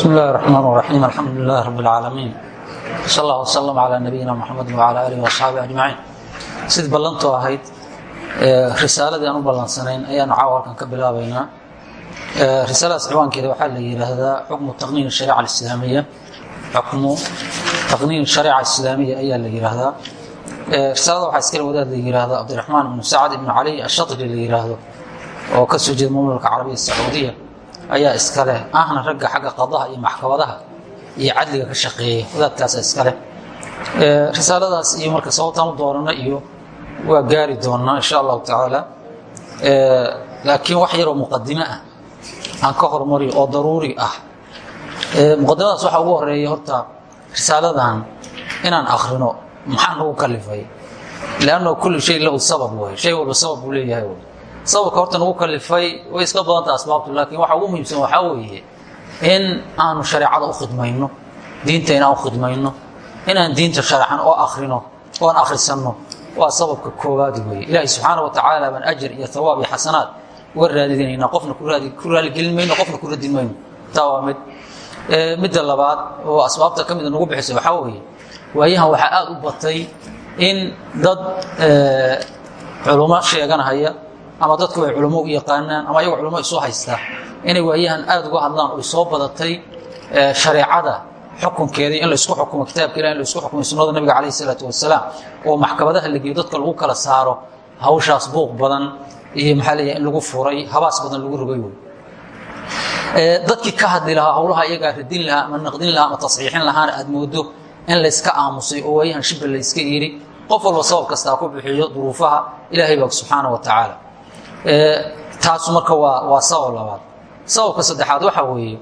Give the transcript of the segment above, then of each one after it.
بسم الله الرحمن الرحيم الحمد لله رب العالمين sal allah wslm calaa nabiyina mxamedi wcala alihi waasxaabi ajmaciin sid ballantoo ahayd risaaladii aan u ballansanayn ayaanu caawa halkan ka bilaabaynaa risaaladaas ciwaankeeda waxaa la yidhaahdaa xukmu taqniin shariica alislaamiya xukmu taqniin shariica islaamiya ayaa la yidhaahdaa risaalada waxaa iskale wadaad la yidhaahdo cabdiraxmaan ibnu sacad ibnu cali ashatri la yidhaahdo oo ka soo jeeda mamlaka carabiya sacuudiya ayaa iskale ahna ragga xagga qadaha iyo maxkamadaha iyo cadliga ka shaqeeya wadaadkaasa iskale risaaladaas iyo marka sababtaan u doonana iyo waa gaari doonaa insha allahu tacaala. Laakiin wax yaroo muqadime ah aan ka hormariyo oo daruuri ah. Muqadimadaas waxaa ugu horreeya horta risaaladan inaan akrino maxaa nagu kalifay? Lanno kulli shay lahu sabab wey shay walba sabab buu leeyahay sababka horta nagu kalifay way iska badanta asbaabtu laakiin waxa ugu muhiimsan waxaa weeye in aanu shareecada u khidmayno diinta inaan u khidmayno inaan diinta sharaxan oo akrino oan akhrisanno. Waa sababka koowaad weeye. Ilaahay subxaana watacaala baan ajar iyo hawaab iyo xasanaad uga raadidinaynaa qofna ku raaligelin mayno qofna ku radin mayno. Taa waa mid. Midda labaad oo asbaabta ka mida nagu bixisa waxaa weeye waayahan waxaa aada u batay in dad culummo sheeganahaya ama dadku ay culummo u yaqaanaan ama ayagoo culummo isu haystaa inay waayahan aada uga hadlaan oy soo badatay shareecada xukunkeedii in la isku xukumo kitaabka ilah in la isku xukumo sunnada nabiga calayh isalaatu wasalaam oo maxkamadaha la geeyo dadka lagu kala saaro hawshaas buuq badan iyo maxaa leeyahay in lagu furay habaas badan lagu rogay wey. Dadkii ka hadli lahaa howlaha iyagaa radin lahaa ama naqdin lahaa ama tasxiixin lahaana aad moodo in layska aamusay oo waayahan shibba layska yidhi qof walba sabab kastaa ku bixiyo duruufaha ilaahay baa subxaana wa tacaala taasu marka waa sabab labaad. Sababka saddexaad waxaa weeye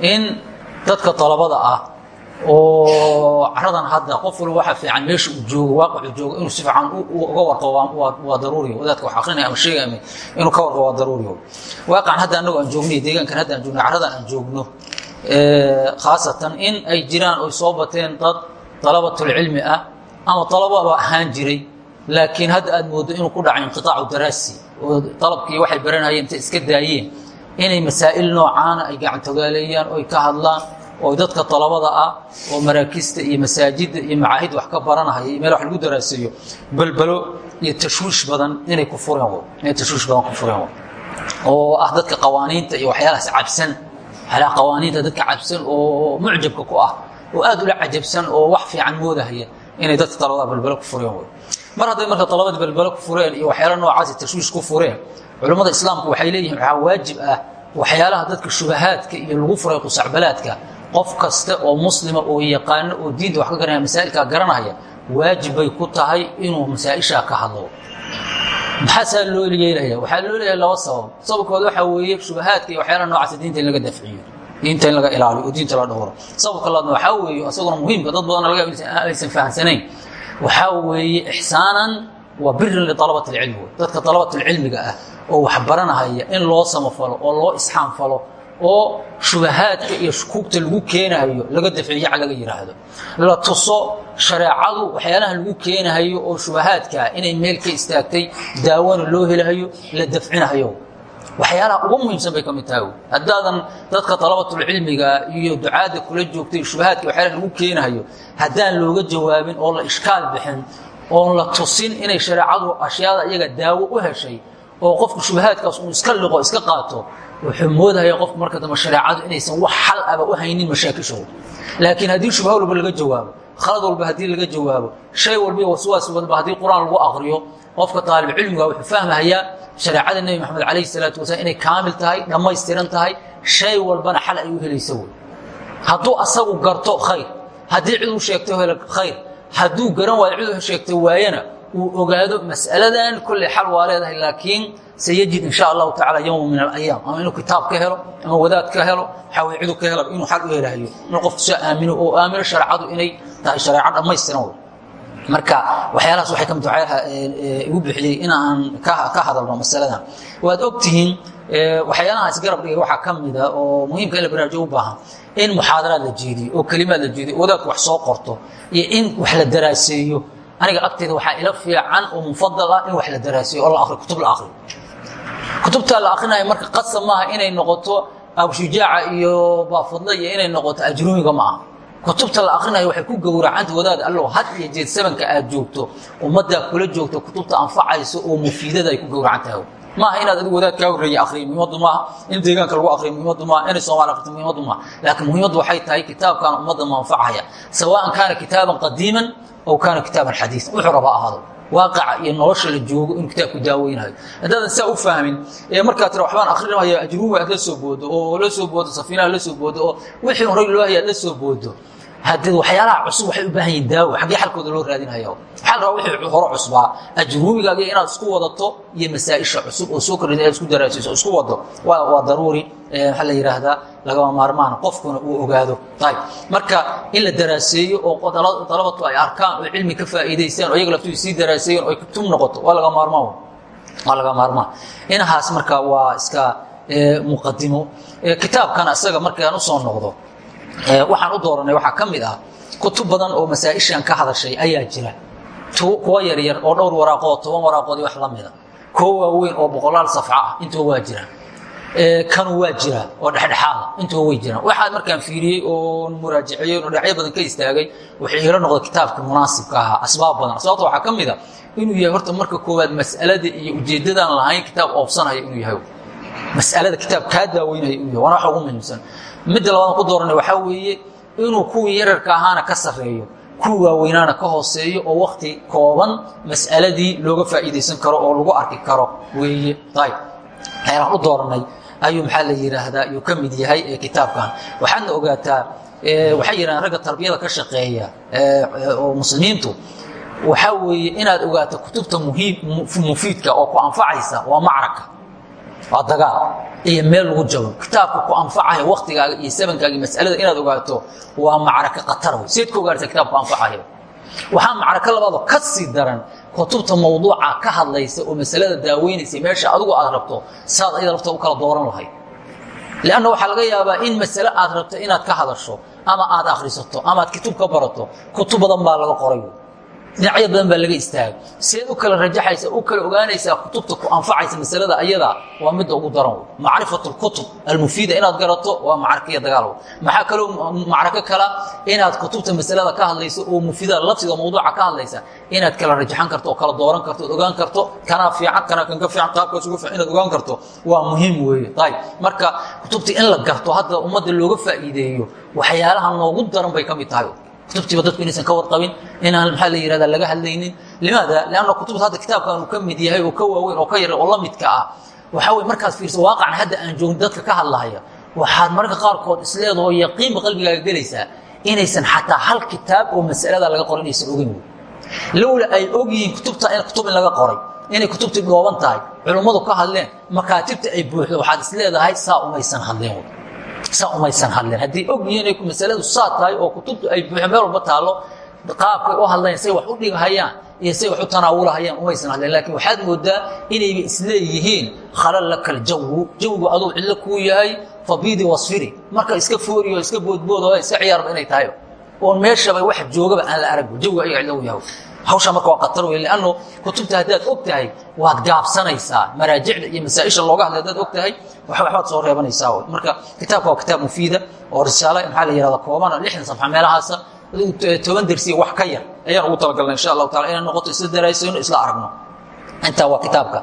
in dadka dalabada ah oo caradan hadda qof walba waxaa fiican meesha uu joogo waaqicuu joogo inuu si fiican uga warqabo waa daruuriyo. Wadaadka wax akrinaya ama sheegaya inuu ka warqabo waa daruuriyo. Waaqacan hadda annagu aan joogno iyo deegaankan hadda aan joogno caradan aan joogno khaasatan in ay jiraan oy soo bateen dad dalabatulcilmi ah ama dalababa ahaan jiray laakiin hadda aad moodo inuu ku dhaco inqiaacu daraasi oo dalabkii waxay baranayeen inta iska daayeen inay masaa'il noocaana ay gacantogaaleeyaan oy ka hadlaan oo dadka dalabada ah oo maraakista iyo masaajidda iyo macaahid wax ka baranahaya iyo meel wax lagu daraaseeyo balbalo iyo tashwiish badan inay ku fureen inay tashwiish badan ku fureen oo ah dadka qawaaniinta iyo waxyaalahaas cabsan waxyaalaha qawaaniinta dadka cabsan oo mucjabka ku ah oo aad ula cajabsan oo wax fiican moodahaya inay dadka dalabada balbalo ku fureen mar hadday marka dalabada balbalo ku fureen iyo waxyaala noocaasi tashwiish ku fureen culammada islaamku waxay leeyihiin waxaa waajib ah waxyaalaha dadka shubahaadka iyo lagu furay qusacbalaadka qof kasta oo muslima oo yaqaano oo diinta wax ka garanaya masaa'ilkaa garanaya waajib bay ku tahay inuu masaa-ishaa ka hadlo. Maxaasaa loo yeelaya waxaa loo leeyahay laba sabab. Sababkooda waxaa weeye shubahaadka iyo waxyaalaha noocaasa diinta in laga dafciyo diinta in laga ilaaliyo oo diinta la dhowro. Sababka labaadna waxaa weeye isaguna muhiimka dad badan laga aysan fahamsanayn waxaa weeye ixsaanan waa birin lialabat alcilmi dadka dalabatulcilmiga ah oo wax baranahaya in loo samafalo oo loo isxaanfalo oo shubahaadka iyo shukuugta lagu keenahayo laga dafciyac laga yidhaahdo la tuso shareecadu waxyaalaha lagu keenahayo oo shubahaadkaa inay meel ka istaagtay daawona loo helahayo la dafcinahayo waxyaalaha ugu muhiimsan bay ka mid tahay. Haddaadan dadka dalabatulcilmiga iyo ducaadda kula joogtay shubahaadka waxyaalaha lagu keenahayo haddaan looga jawaabin oo la ishkaal bixin oon la tusin inay shareecadu ashyaada iyaga daawo u heshay oo qofku shubahaadkaas uu iska liqo iska qaato wuxuu moodahaya qofku marka dambe shareecadu inaysan wax xal aba u haynin mashaakishooda laakiin haddii shubha walba laga jawaabo khalad walba haddii laga jawaabo shay walba waswaas walba haddii qur'aan lagu aqriyo qofka daalibcilmiga wuxuu fahmahayaa shareecada nebi maxamed calayhi salaatu wasalaam inay kaamil tahay dhammaystiran tahay shay walbana xal ay u helaysa wey hadduu asagu garto khayr. Haddii cid u sheegto hel khayr. Hadduu garan waayo cid u sheegto waayana uu ogaado mas'aladan kolley xal waa leedahay laakiin sayajid insha allahu tacala yowma min alayaam ama inuu kitaab ka helo ama wadaad ka helo waxaa cidu ka helo inuu xal u helahayo inuu qofku soo aamino oo aamino shareecadu inay tahay shareeco dhammaystiran wey marka waxyaalahaas waxay ka mid waxyaalaha igu bixiyey in aan ka hadalno masaladan. Waad ogtihiin waxyaalahaas garab dhigay waxaa ka mida oo muhiimka in la baraarujo u baahan in muxaadaraad la jeediyo oo kelimaad la jeediyo wadaadku wax soo qorto iyo in wax la daraaseeyo. Aniga agteeda waxaa ila fiican oo mufadal ah in wax la daraaseeyo oo la akriyo kutub la akriyo kutubtaa la akrinaya marka qasab maaha inay noqoto abushujaaca iyo baafadle iyo inay noqoto ajruumiga ma aha kutubta la akrinayo waxay ku gowracanta wadaad allow had iyo jeed sabanka aad joogto ummaddaa kula joogto kutubta anfacayso oo mufiidada ay ku gowracan tahay. Maaha inaad adigu wadaad kaa horreeye akriyo muhiimadu maaha in deegaanka lagu akriyo muhiimadu maaha inay soomaali akrito muhiimadu maaha. Laakiin muhiimaddu waxay tahay kitaabkan ummadda manfacaya sawaan kaana kitaaban qadiiman aw kaana kitaaban xadiian wuxuu rabaa ahaado waaqaca iyo nolosha la joogo inuu kitaabku daaweynayo. Haddaadan saa u fahmin ee markaa tira waxbaan akrinaya ajruumi aad la soo boodo oo la soo boodo safiinaha la soo boodo oo wixii horey loo aad la soo boodo haddee waxyaalaha cusub waxay u baahan yihiin daawo xaggee xalkooda loo raadinaya waxaa la rabaa wixii hore cusbaa ajruumigaaga inaad isku wadato iyo masaa-isha cusub oo soo kordhida inaad isku daraasayso o isku wado. Waa daruuri maxaa la yidhaahdaa lagama maarmaan qofkuna uu ogaado. Ayb marka in la daraaseeyo oo dalabatu ay arkaan oo cilmi ka faa'iidaystaan oo iyaga laftu sii daraaseeyan oo ay kutub noqoto waa laga maarmaan waa laga maarmaan. Inahaas marka waa iska muqadimo kitaabkan isaga markaan u soo noqdo waxaan u dooranay waxaa ka mid ah kutub badan oo masaa-ishan ka hadashay ayaa jira. Kuwa yaryar oo dhowr waraaqood toban waraaqood wax la mida kuwo waaweyn oo boqolaal safco ah intuba waa jiraan kanu waa jira oo dhexdhexaada intuba way jiraan. Waxaa markaan fiiriyey oo muraajiciyey oo dhinacyo badan ka istaagay waxay ila noqday kitaabkii munaasibka ahaa asbaab badan. Asbaabta waxaa ka mid a inuu yahay horta marka koowaad mas'alada iyo ujeeddadaan lahayn kitaab oobsanaya inuu yahay. Mas'alada kitaab kaa daaweynaya inuu yahay waana waxa ugu muhiimsan midda labaad ku dooranay waxaa weeye inuu kuwii yararka ahaana ka sarreeyo kuwii waaweynaana ka hooseeyo oo wakti kooban mas'aladii looga faa'iidaysan karo oo lagu arki karo weeye. Ayb ayaan u dooranay ayuu maxaa la yidhaahdaa yuu ka mid yahay kitaabkan. Waxaadna ogaataa waxay yidhahdeen ragga tarbiyada ka shaqeeya oo muslimiintu waxaa weeye inaad ogaato kutubta muhiim mufiidka oo ku anfacaysa waa macraka waa dagaal iyo meel lagu jabo kitaabka ku anfacaya waktigaaga iyo sabankaaga masalada inaad ogaato waa macraka khatar wey seed ka ogaarta kitaabku anfacaya waxaa macrako labaadoo ka sii daran kutubta mawduuca ka hadlaysa oo masalada daaweynaysa meesha adigu aad rabto saad ayada lafta u kala dooran lahayd. Lanna waxaa laga yaabaa in masale aad rabto inaad ka hadasho ama aad akhrisato ama aad kutub ka barato. Kutub badan baa laga qoray dhinacyo badan baa laga istaagay. Seed u kala rajaxaysa u kala ogaanaysaa kutubta ku anfacaysa masalada ayada waa midda ugu daran. Macrifat اlkutub almufiida inaad garato waa macrakiya dagaal. Maxaa kaloo macrako kala inaad kutubta masalada ka hadlayso oo mufiida lafsiga mawduuca ka hadlaysa inaad kala rajaxan karto oo kala dooran karto ood ogaan karto kanaa fiican kanaa kan ka fiican qaabkaas uga fiican inaad ogaan karto. Waa muhiim weeye. Ayb marka kutubta in la garto hadda ummadda looga faa'iideeyo waxyaalaha noogu daran bay ka mid tahay kutubtiiba dadku inaysan ka warqabin inaan maxaa la yihahda laga hadlaynin. Limaada lanna kutubta hadda kitaabkan uu ka mid yahay oo ka waaweyn oo ka yar oo la midka ah waxaa wey markaad fiirso waaqacan hadda aan joogin dadka ka hadlahaya waxaad mararka qaarkood isleedaho yaqiinba qalbigaaga gelaysaa inaysan xataa hal kitaab oo masalada laga qoray inaysan ogeyn lowla ay og yihiin kutubta kutub in laga qoray inay kutubtii dhooban tahay culummadu ka hadleen makaatibta ay buuxdo waxaad isleedahay saa umaysan hadleen saa umaysan hadleen haddii og yihiin inay masaladu saa tahay oo kutubtu ay buuxo meel walba taallo qaabkay u hadlayan say wax u dhigahayaan iyo say wax u tanaawulahayaan umaysan hadleen laakiin waxaad moodaa inayba isleeyihiin khalal laka aljawu jawigu aduu cidlo kuu yahay fabiidi wasfiri. Marka iska fooriyo iska boodboodo iska ciyaarba inay tahay. Oon meeshaba wax joogaba aan la arag jawiga ayaga cidlo u yahay hawshaa marka waa khatar wey lanno kutubta haddaad og tahay waad gaabsanaysaa maraajicda iyo masaaisha looga hadlay haddaad og tahay waxbaad soo reebanaysaa marka kitaabka waa kitaab mufiida oo risaale maxaa la yihahda koobana lixdan safxa meelahaasa toban dersiya wax ka yar ayaan ugu talagalnay insha allahu taala inaan noqoto isla daraasayno isla aragno. Intaa waa kitaabka.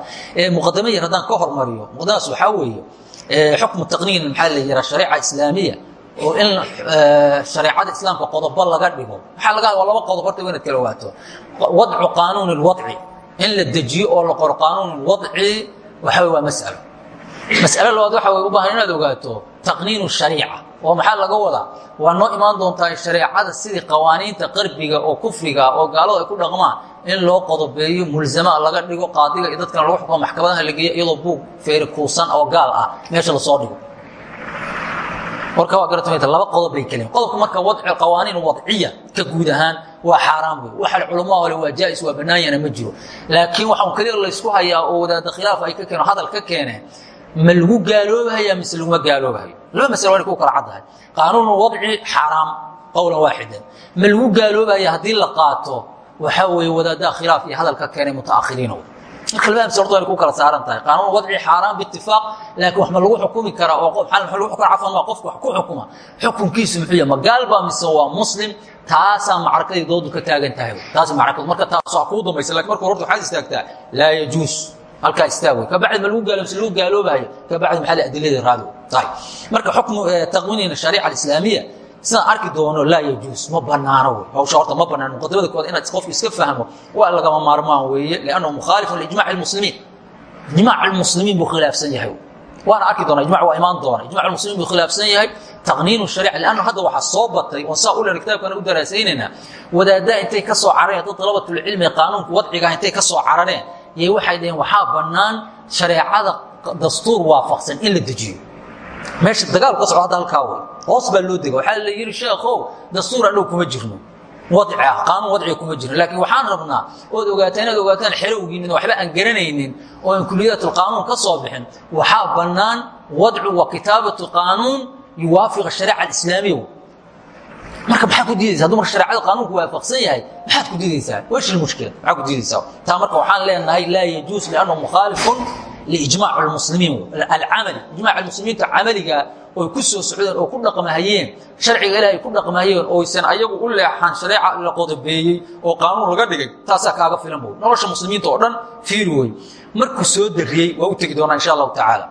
Muqadamo yar haddaan ka hormariyo muqadamadas waxaa weeye xukmu taqniin maxaa la yihaha shariica islaamiya oo in shareecada islaamka qodobo laga dhigo. Laga waa laba qodob horta inaad kala ogaato wadcu qaanuun اlwadci in la dejiyo oo la qoro qaanuun اlwadci waxa waa masalo masalo labaad waxa way u baahan inaad ogaato taqniin shariica. Oo maxaa laga wadaa? Waa noo imaan doontaa shareecada sidii qawaaniinta qarbiga oo kufriga oo gaaladu ay ku dhaqmaan in loo qodobeeyo mulzama laga dhigo qaadiga iyo dadkana lagu xukumo maxkamadaha la geeyo iyadoo buug feeri kuusan oo gaal ah. Meesha la soo dhigo warka waa garatmayta laba qodob bay keliin qodobka marka wadci qawaaniin wadciya ka guud ahaan waa xaaraan wey waxa culamaa ole waa jaa'is waa bannaanyana ma jiro. Laakiin waxaan kaliya laysku hayaa oo wadaada khilaaf ay ka keeneen hadal ka keeneen ma lagu gaaloobahaya mise laguma gaaloobahayo? Laba masale waa inay ku kala caddahay qaanuunu wadci xaaraam qowlan waaxidan ma lagu gaaloobahaya haddii la qaato? Waxaa weeye wadaadaha khilaaf iyo hadal ka keenay mutaakhiriinow amsal horta way ku kala saaran tahay. Qaanuun wadci xaaraan biitifaaq laakiin wax ma lagu xukumi karaa oo cafan ma qofka wax ku xukuma. Xukunkiisu muxuu yahay ma gaal baa mise waa muslim taasaa macrakadii doodu ka taagan tahay taas macrakadu marka taas waa kuu dambaysa laakiin marka horta waxaad istaagtaa laa yajuus halkaa istaag wey. Kabacdi ma lagu gaalo mise lagu gaaloobayo kabacdi maxaa la adiladii raadi marka xukmu taqwiinina shariica alislaamiya sidaan arki doono laa yajuus ma banaano hawsha horta ma banaan muqadimada kood inaad qofku iska fahmo waa lagama maarmaan weeye liannahu mukhaalifun liijmaci lmuslimiin ijmaac almuslimiin buu khilaafsan yahay. Waana arki doona ijmac waa imaan doona ijmac almuslimiin buu khilaafsan yahay. Taqniinu shariica lianna hadda waxaa soo batay oon saa u lena kitaabkana u daraasaynaynaa wadaaddaa intay ka soo carareen dad dalabatulcilmi qaanuunka wadcigaah intay ka soo carareen yay waxay dhaheen waxaa bannaan shareecada dastuur waafaqsan in la dejiyo. Meesha dagaalku ka socdo hadda halkaa wey hoos baa loo dega waxaa la yidhi sheekhow dastuur annagu kuma jirno. Wadci ah qaanuun wadciga kuma jirno. Laakiin waxaan rabnaa ood ogaataa inaad ogaataan xerowgiinin waxba aan garanaynin oo aan kuliyaatulqaanuun ka soo bixin. Waxaa bannaan wadcu wa kitaabatu qaanuun yuwaafiqa shariica alislaamiya marka maxaa ku diidaysa hadduu marka shareecada qaanuunku waafaqsan yahay maxaad ku diidaysaa wesh ilmushkila maxaa ku diidaysaa taa marka waxaan leenahay laa yajuus liannahu mukhaalifun liijmaac almuslimiin alcamali ijmaac almuslimiinta camaliga oy ku soo socdeen oo ku dhaqmahayeen sharciga ilahay ku dhaqmahayeen oysan ayagu u leexan shareeca la qodobeeyey oo qaanuun laga dhigay taasaa kaaga filan boy nolosha muslimiinta oo dhan fiiri wey markuu soo dariyey waa u tegi doonaa insha allahu tacaala.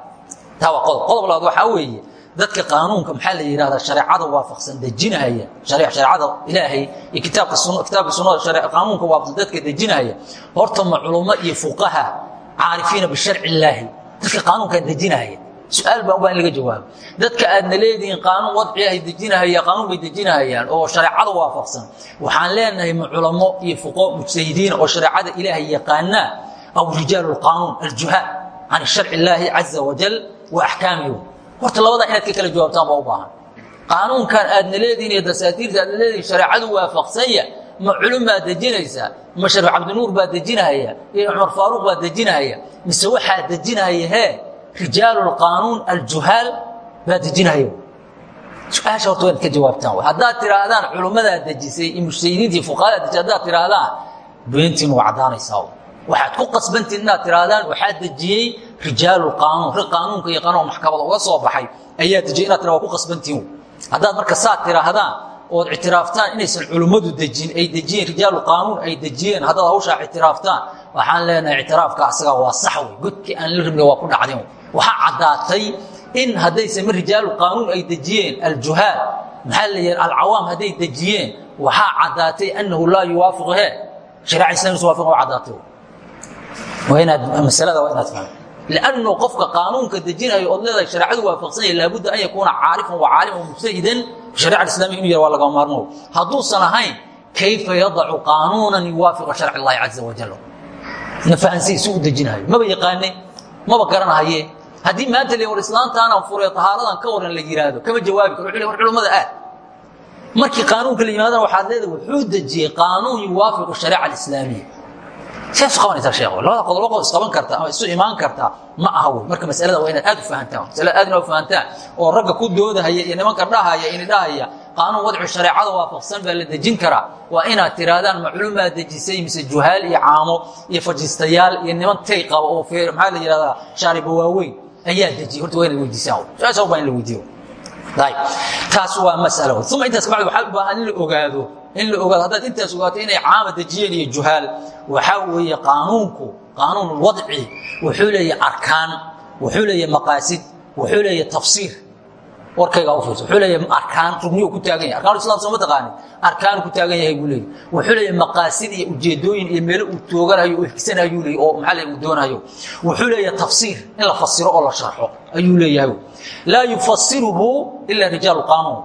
Taa waa qodob. Qodob labaad waxaa weeye dadka qaanuunka maxaa la yidhahdaa shareecada waafaqsan dejinahaya shareecada ilaahay iyo kitaabka sunnada qaanuunka waafaqsan dadka dejinahaya horta ma culummo iyo fuqaha caarifiina bisharci illaahi dadka qaanuunkan dejinahaya su'aal baa ubaa in laga jawaabo. Dadka aadna leedihiin qaanuun wadciahay dejinahaya qaanuun bay dejinahayaan oo shareecada waafaqsan. Waxaan leenahay ma culamo iyo fuqo mujtahidiin oo shareecada ilaahay yaqaanaa aw rijaalu lqaanuun aljuhaal can sharci illaahi caza wajal wa axkaamihi horta labadaa inaad ka kala jawaabtaan baa u baahan. Qaanuunkan aadna leedihiin iyo dasaatiirta aadna leedihin shareecadu waafaqsanya ma culum baad dejinaysaa ma sharif cabdinuur baa dejinahaya iyo cumar faaruuq baa dejinahaya mise waxaa dejinahaya hee rijaalu aljuhaal baa dejinahaya. Su'aasha horta waad ka jawaabtaan haddaad tidhaahdaan culummadaa dejisay iyo mujtahidiintii fuqahadaa dejisay haddaad tidhaahdaan beentiin waa caddaanaysaa waxaad ku qasbantiin inaad tidhaahdaan waxaa dejiyey rijaalu qaanuun. Rag qaanuunka qanuun maxkamada uga soo baxay ayaa dejiyey inaad tira waa ku qasbantiin haddaad marka saad tidhaahdaan ood ictiraaftaan inaysan culummadu dejin ay dejiyeen rijaalu qaanuun ay dejiyeen haddaad hawshaa ictiraaftaan waxaan leenahay ictiraafka asagaa waa sax wey godkii aan la rabnay waa ku dhacdeen waxaa caddaatay in haddaysan ma rijaalu qaanuun ay dejiyeen aljuhaal maxaa la yidhaha alcawaam hadday dejiyeen waxaa caddaatay annahu laa yuwaafiqu he shariica islamiysa waafiqa waa caddaatay waa inaad masalada waa inaad fahamto lannu qofka qaanuunka dejinayo ood leedahay shareecadu waafaqsanaya laabudda an yakuuna caarifan wa caaliman mubtahidan shareca islamiga inu yar waa lagama maarmo hadduusan ahayn kayfa yadacu qaanuunan yuwaafiqu sharc اllahi caza wajal na fahansiya si u dejinayo maba yaqaane maba garanahaye haddii maanta le war islaantaanan furee tahaaradan ka waran la yihaahdo kama jawaabi karo war culammada aad markii qaanuunka la yimaadana waxaad leedahay wuxuu dejiyey qaanuun yuwaafiqu shareeca islaamiya labada qodob isqaban karta ama isu imaan karta ma aha wey marka masalada waa inaad aad u fahantaan masalada aad inaad u fahantaan oo ragga ku doodahaya iyo nimanka dhahaya ini dhahaya qaanuun wadcu shareecada waafaqsan baa la dejin karaa. Waa inaad tihaahdaan macluumaa dejisay mise juhaal iyo caamo iyo fajistayaal iyo niman tay qaba oo maxaa la yidhahdaa shaariba waaweyn. Ayaa dejiyey horta waa inaad weydiisaan su'aasha baa in la weydiiyo taas waa masalo uma intaas kabacdi waxaa u baahan in ogaado in ogaado haddaad intaas ogaato inay caama dejiyeen iyo juhaal waxaa weeye qaanuunku qaanuun wadci wuxuu leeyahay arkaan wuxuu leeyahay maqaasid wuxuu leeyahay tafsiir warkayga u fiirso wuxuu leeyahay arkaan rugniyo ku taagan yahay. Arkaan islam soo ma taqaanid? Arkaan ku taagan yahay buu leeyahay. Wuxuu leeyahay maqaasid iyo ujeedooyin iyo meelo uu tooganayo uu xigsanayuu leeyahay oo maxaa leeyahay uu doonayo. Wuxuu leeyahay tafsiir in la fasiro oo la sharxo ayuu leeyahay. Laa yufasiruhu ila rijaalu qaanuun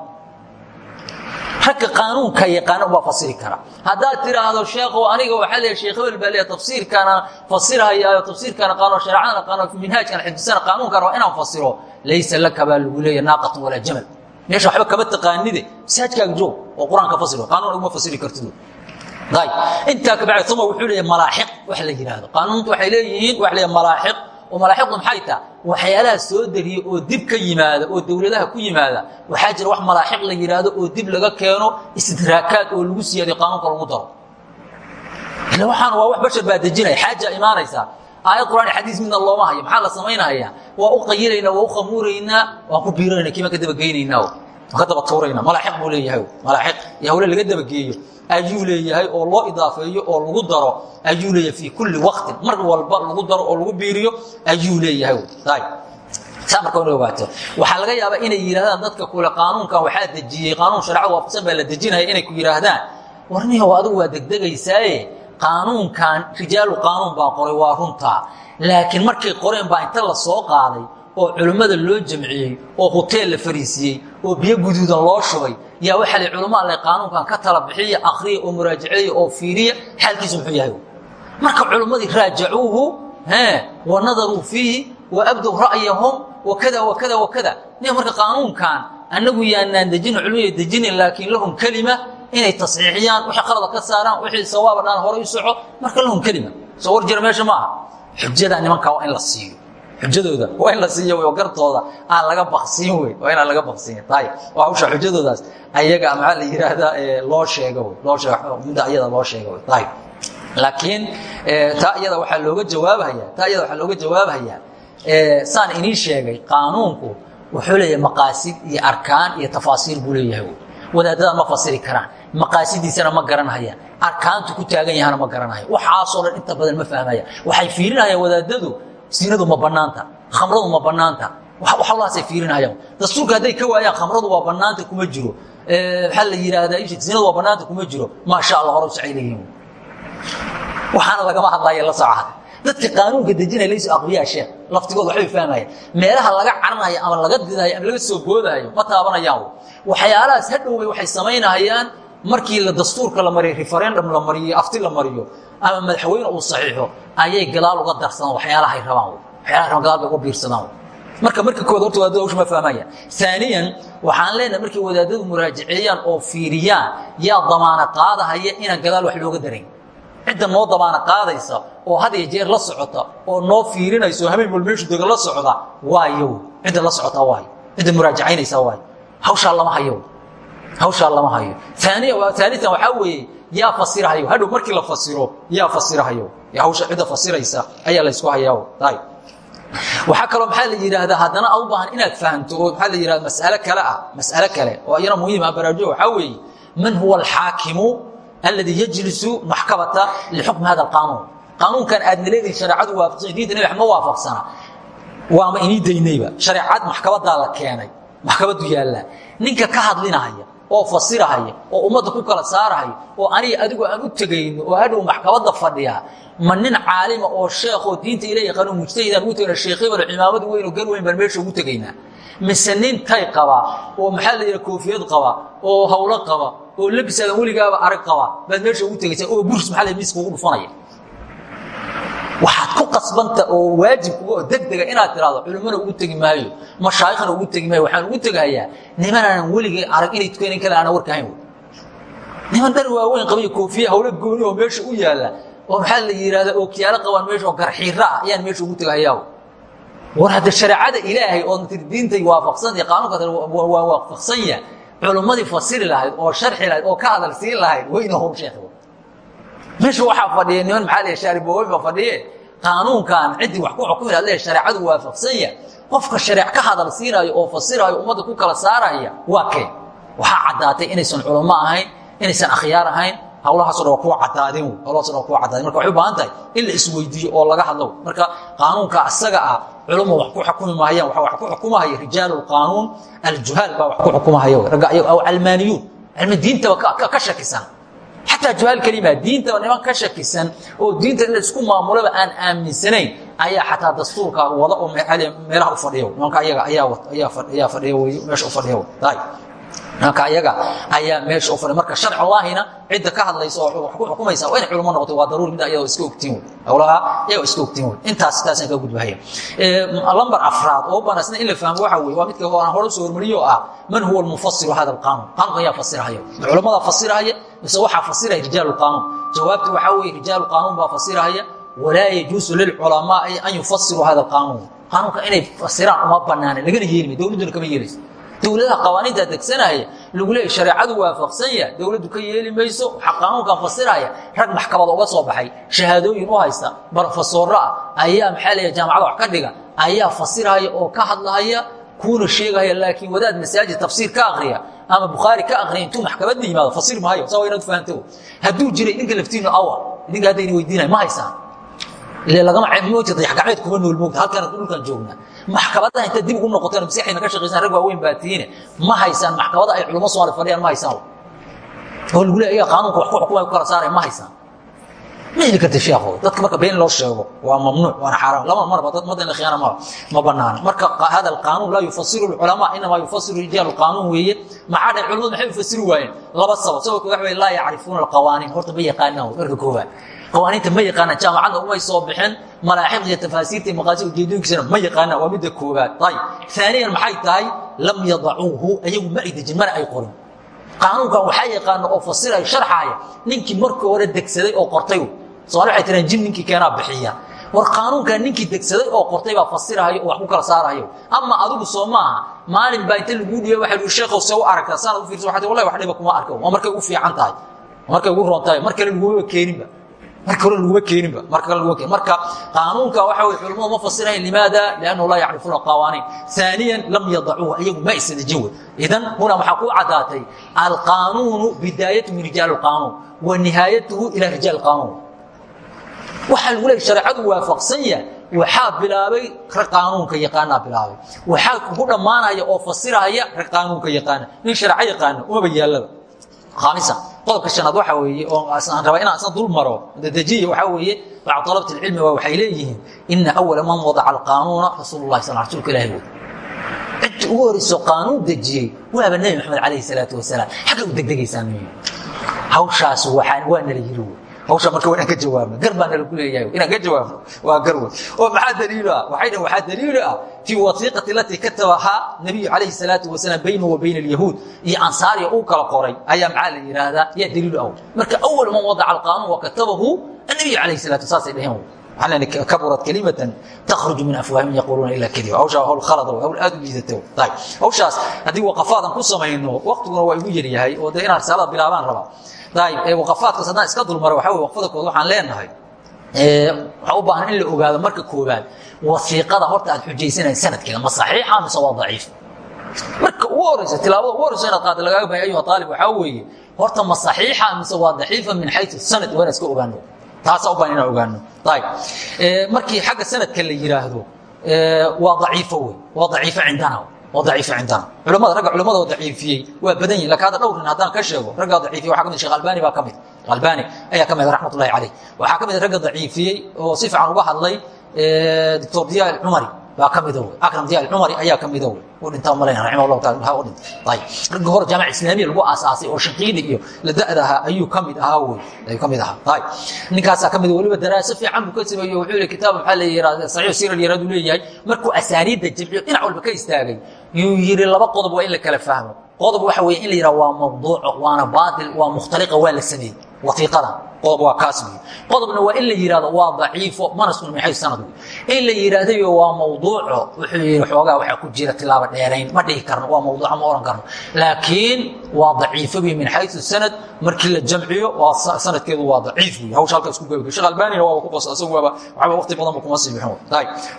ragga qaanuunka yaqaana ubaa fasiri kara. Haddaad tiraahdo sheekhow aniga waxaa leeyahay sheekh hebel baa leeyahay tafsiirkana fasirhayaayo tafsiirkana qaano shareecadana qaano minhaajkana xifdisana qaanuunkana waa inaan fasiro. Laysa laka baa lagu leeyahay naaqatun walaa jamal. Meesha waxba kama taqaanide. Masaajkaaga joog oo qur'aanka fasiro qaanuun uma fasiri kartid. Ayb intaa kabacdi uma wuxuu leeyahay malaaxiq wax la yidhaahdo. Qaanuuntu waxay leeyihiin waxa leeyahay malaaxiq malaaxiqdu maxay taha waxyaalaha soo dariya oo dib ka yimaada oo dowladaha ku yimaada waxaa jira wax malaaxiq la yidhaahdo oo dib laga keeno istidraakaad oo lagu siyaadiyo qaanuunka lagu daro ila waxaan waa wax bashar baa dejinaya xaaja imaanaysa aayad quraan xadiis midna looma hayo maxaa la samaynayaa waa u qayilaynaa waa u khamuuraynaa waan ku biiranayna kiimaan ka dabageynaynaa ka daba tuurayna. Malaaxiq buu leeyahay. Malaaxiq iyo hawle laga dabageeyo ayuu leeyahay oo loo idaafeeyo oo lagu daro. Ayuu leeyahay fii kulli waqtin. Mar walba lagu daro oo lagu biiriyo ayuu leeyahay. Saa marka in ogaato. Waxaa laga yaabaa inay yidhahdaan dadka kule qaanuunkan waxaa dejiyey. Qaanuun shareecada waafaqsan baa la dejinaya inay ku yidhaahdaan. Warnihow adigu waa degdegaysaaye qaanuunkan rijaalu qaanuun baa qoray waa runtaa laakiin markay qoreen baa inta la soo qaaday oo culimmada loo jamciyey oo huteel la fariisiyey oo biyo guduudan loo shubay yaa waxaa la culamo alle qaanuunkan ka tala bixiya akhriya oo muraajaceeya oo fiiriya xaalkiisu muxuu yahay. Marka culimmadii raajacuuhu wa nadaruu fiihi wa abdow ra'yahum wakada wakada wakada nin marka qaanuunkan annagu yaanaan dejin culimada dejinin laakiin lahum kelima inay tasxiixiyaan wixii qalada ka saaraan wixii sawaaba dhaan horay u soco marka lahum kelima soo war jira meesha ma aha xujada nimanka waa in la siiyo xujadooda. Waa in la siiyo oo gartooda. Aan laga baqsiin wey waa inaan laga baqsiin. Tahay waa hawsha xujadoodaas. Ayaga maxaa la yidhaahdaa loo sheego wey loo sheego. Midda ayada loo sheego wey tahay laakiin taa iyada waxaa looga jawaabhayaa taa iyada waxaa looga jawaabhayaa saan inii sheegay qaanuunku wuxuu leeyahay maqaasid iyo arkaan iyo tafaasiir buu leeyahay wey wadaadada ma fasiri karaan. Maqaasidiisana ma garanhayaan arkaantu ku taagan yahana ma garanhaya waxaasoo dhan inta badan ma fahmaya waxay fiirinayaan wadaadadu sinadu ma banaanta khamradu ma banaanta waxlaasay fiirinayaan. Dastuurka hadday ka waayaan khamradu waa banaanta kuma jiro. Maxaa la yidhaahdaa sinadu waa banaanta kuma jiro. Maasha allah hore sacay leeyihiin waxaana lagama hadlaya la socda dadka qaanuunka dejinaya laysu aqbiyaa sheekh. Laftigood waxbay fahmayaan meelaha laga caranayo ama laga didayo ama laga soo boodaayo ma taabanayaan. Waxyaalahaas hadhowbay waxay samaynahayaan markii dastuurka la mariyo referendum la mariyo afti la mariyo ama madaxweyne uu saxiixo ayay gadaal uga darsadaan waxyaalahay rabaan waxyaalahay rabaan gadaal bay uga biirsadaan marka marka koowaad horta wadaadada hawsha ma fahmayaan aaniyan waxaan leenahay markay wadaadadu muraajaceeyaan oo fiiriyaan yaa damaana qaadahaya inaan gadaal wax looga darayn. Cidda noo damaana qaadaysa oo had iyo jeer la socota oo noo fiirinayso hameen wal meeshu dega la socda waayo cidda la socota waayo. Cidda muraajacaynaysa waayo. Hawshaa lama hayo hawshaa lama hayo. Aalian waxaa weeye yaa fasirahayo hadhow markii la fasiro yaa fasirahayo hawsha cidda fasiraysa ayaa laysku hayaa ay waxaa kaloo maxaa la yidhaahdaa haddana u baahan inaad fahamto oo maxaa la yidhahda mas'alo kale ah mas'alo kale. Oo iyana muhiima baraarujo waxaa weeye man huwa alxaakimu alladii yajlisu maxkamata lixukmi hada alqaanuun qaanuunkan aadna leedihi shareecadu waafaqsan diinta nabi ma waafaqsana. Waama inii daynayba. Shareecad maxkamadaa la keenay maxkamadu yaallaa. Ninka ka hadlinahaya oo fasirahaya oo ummadda ku kala saarahaya oo aniga adigu aan u tegayno oo hadhow maxkamadda fadhiya ma nin caalima oo sheekoo diinta ila yaqaano mujtahidaan ugu tegayna sheekh hebel cimaamad weyn oo gan weyn baan meesha ugu tegaynaa mise nin tay qaba oo maxaa la yidhaha koofiyad qaba oo hawlo qaba oo labisaadan weligaaba arag qaba baad meesha ugu tegaysaa oo burs maxaa la miiska ugu dhufanaya. Waxaad ku qasbanta oo waajib kuga oo degdega inaad tiraahdo culimmana ugu tegi maayo mashaayikhna ugu tegi maayo waxaan ugu tegahayaa nimanaanan weligay arag inay tukanan kale aana warkahayn niman dhar waaweyn qabiyo koofiya hawlo gooni oo meesha u yaalla oo maxaa la yidhahdaa oo kiyaalo qabaan meesha oo garxiira ah ayaan meesha ugu tegahayaa war hadda shareecada ilaahay oo diintay waafaqsan iyo qaanuunka waa waafaqsan yahay. Culummadii fasiri lahayd oo sharxi lahayd oo ka hadal siin lahayd wayna hom sheekh meesha waxaa fadhiya niman maxaa la shaariboobay baa fadhiye qaanuunkan ciddii wax ku xukumi lahayd le shareecadu waafaqsan yahay. Qofka shareec ka hadal siinaayo oo fasiraayo ummadda ku kala saaraya waa kee? Waxaa caddaatay inaysan culamo ahayn inaysan akhyaar ahayn. Hawlahaaso dhan waa kuwa caddaadeen wey hawlahaaso dhan waa kuwa caddaadeen marka waxay u baahan tahay in la isweydiiyo oo laga hadlo marka qaanuunka asaga ah culamo wax ku xukumi maayaan waxa wax ku xukumahaya rijaalu lqaanuun aljuhaal baa wax ku xukumahaya ragga aw calmaaniyuun cilmi diintaba ka shakisan xataa juhaal kelima diintaba niman ka shakisan oo diinta in isku maamulaba aan aaminsanayn ayaa xataa dastuurka wada oo meelaha u fadhiya nimanka ayaga ayaa fadhiya meesha u fadhiya nimanka ayaga ayaa meesha u fadhiya marka sharc allaahina cidda ka hadlaysa oo xukumaysa waa inay culamo noqoto waa daruuri mida iyadoo iska ogtiin. Wey howlaha iyagoo iska ogtiin wey intaas taasaan ka gudbahaya. Lambar afraad oo banaasna in la fahmo waxa weye waa midka aan hore u soo hormariyo oo ah man huwa almufasiru hada alqaanuun qaanuunka ayaa fasirahaya culamada fasirahaya mise waxaa fasiraya rijaal qaanuun jawaabtu waxaa weeye rijaal qaanuun baa fasirahaya walaa yajuusu lilculamaai an yufasiruu hada alqaanuun qaanuunka inay fasiraan uma banaana lagana yeelmay dowladduna kama yeelayso dowladaha qawaaniinta degsanaya lagu leeya shareecadu waafaqsan yaha dowladdu ka yeeli mayso waxaa qaanuunkan fasiraya rag maxkamad uga soo baxay shahaadooyin u haysta barofesooro ah ayaa maxaa leeya jaamacada wax ka dhiga ayaa fasiraya oo ka hadlahaya kuuna sheegaya laakiin wadaad masaajid tafsiir ka akriya ama bukhaari ka akriya intuu maxkamadda yimaado fasir maayo saa waa inaad fahanto. Hadduu jiray idinka laftiinu awa idinka haddayna weydiinaya ma haysaan ile lagama moogta dayaxgacmeed kuma nool moogta halkaan dhulkan joognaa maxkamadaha intaad dib ugu noqoteen maskaxdayna ka shaqaysaan rag waaweyn baa tihiine ma haysaan maxkamada ay culummo soomaali fadhiyaan ma haysaan. Oo lagu leeya iyaga qaanuunka wax ku xukumay ku kala saaraya ma haysaan. Ma heli karta sheekho dadka marka been loo sheego waa mamnuuc waana xaaraam. Lama marba dad madana khiyaana ma ma banaana. Marka hada alqaanuun laa yufasiru alculamaa inamaa yufasiru rijaal alqaanuun weeye. Maxaa dhahay culimadu maxay u fasiri waayeen? Laba sabab. Sababka waxa weye laa yacrifuuna alqawaaniin horta ma yaqaanaan marka koowaad qawaaniinta ma yaqaanaan jaamacadda umay soo bixin malaaxiqda iyo tafaasiirta iyo maqaasida ujeedooyinkiisana ma yaqaanaan waa midda koowaad. Ayib aaniyan maxay tahay? Lam yadacuuhu ayagu ma ay dejin mana ay qorin. Qaanuunkan waxaa yaqaana oo fasiraya sharxaaya ninkii markii hore degsaday oo qortay somaali waxay tiraan jin ninkii keenaa bixiya. War qaanuunkan ninkii degsaday oo qortay baa fasirahayo oo wax ku kala saarahayo ama adigu soo maaha maalin baa inta laguu dhiiba waxa sheekhow see u aragtaa saanad u fiirsa waxaa wallahi wax dhiba kuma arka waa markay ugu fiican tahay markay ugu roon tahay mar kale laguma keeninba marka hore laguma keeninba marka qaanuunka waxa weye culimmadu ma fasirayn limaada? Liannahu laa yacrifuuna alqawaaniin. ثaaniyan lam yadacuuhu ayagu ma aysan dejin wey idan huna waxaa ku caddaatay? Alqaanuunu bidaayatu min rijaal alqaanuun wa nihaayatuhu ila rijaal alqaanuun waxaa lagu leeyay shareecadu waafaqsan yahay. Waxaa bilaabay rag qaanuunka yaqaanaa bilaabay. Waxaa kugu dhammaanaya oo fasiraya rag qaanuunka yaqaana nin shareeco yaqaana umaba yaallaba khaamisan qodobka shanaad waxaa weeye oo aan rabaa inaan isna dul maro dadejiya waxaa weeye bacd talabat ilcilmi waa waxay leeyihiin ina awala man wadaca alqaanuuna rasuulu llahi sal rsulka ilahi wey cidda ugu horeyso qaanuun dejiyey waaba nebi maxamed calayhi salaatu wasalaam xagga u degdegaysaan hawshaas waa nala yiri hawsha marka waa inaan ka jawaabno. Gar baa nalagu leeyahay. Inaan ka jawaabno. Waa gar wey oo maxaa daliilu ah? Waxay dhahen waxaa daliilu ah fii wasiiqati alatii katabahaa nabiyu calayhi salaatu wasalaam baynahu wa bayna alyahuud. Iyo ansaariya uu kala qoray. Ayaa maxaa la yidhaahdaa yaa daliilu ah. Marka awal man wadaca alqaanuun wa katabahu annabiyu calayhi salatu saasay dhaheen. Wey kaburat kalimatan takhruju min afwaahim yaquuluuna ila kadiba. Hawshaa hawl khalada hawl aad u liidata ayib hawshaas haddii waqafaadan ku samayno waqtiguna waa igu yaryahay. Oo dee inaan risaalada bilaabaan rabaa ayib waqafaadkaas haddaan iska dulmaro waxa wey waqfada kood waxaan leenahay waxaa u baahan in la ogaado marka koobaad wasiiqada horta aad xujaysanayn sanadkeeda ma saxiixa mise waa daciif. Marka ugu horeysa tilaabada ugu horeysa inaad qaada lagaaga bahay ayuha aalib waxaa weeye horta ma saxiixa mise waa daciifa min xayu sanad waa inaan iska ogaano taasaa u baahan inaan ogaano ayib markii xagga sanadka la yiraahdo waa daciifo wey waa daciifo cindana waa daciifo cindana culamada ragga culamada oo daciifiyey waa badan yihiin laakiin hadda dhowrin haddaan ka sheego raggaa daciifiyey waxa ka mid shekh albani baa ka mid. Albani ayaa ka mid raxmat ullahi caleyh waxaa ka mid ragga daciifiyey oo si fiican uga hadlay doctor diya alcumari baa ka mida wey akram diya alcumari ayaa ka mida wey u dhintaa malayna raximah allahu taala ha u dhintay? Ayib. Ragga hore jaamac islaamiya lagu aasaasay oo shaqiidi iyo la da'da ahaa ayuu ka mid ahaa wey. Ayuu ka mid ahaa. Ayib. Ninkaasaa ka mid weliba daraaso fiican buu ka sameeyey wuxuu yihi kitaab maxaa la yihahda saxiix siira yaraadu leeyahay markuu asaaniidda jimciyo dhinac walba ka istaagay. Yuu yidhi laba qodob waa in la kala fahmo. Qodob waxa weeye in la yidhaha waa mawduuco waana baatil waa mukhtaliqa waa la sameeyey. Waiiqada qodob waa wey qodobna waa in la yihahdo waa daciifo mana sugna min xayu sanad wey in la yidhaahdayo waa mawduuco wuxuu yihi xoogaa waxaa ku jira tilaabo dheerayn ma dhihi karno waa mawduuca ma ohan karno. Laakiin waa daciifo wey min xayu sanad markii la jamciyo sanadkeedu waa daciif wey hawsha halkaas ku gabagay sheekh albanina waaba ku qos asagu waaba waxba waqti badanba kuma sii bixin.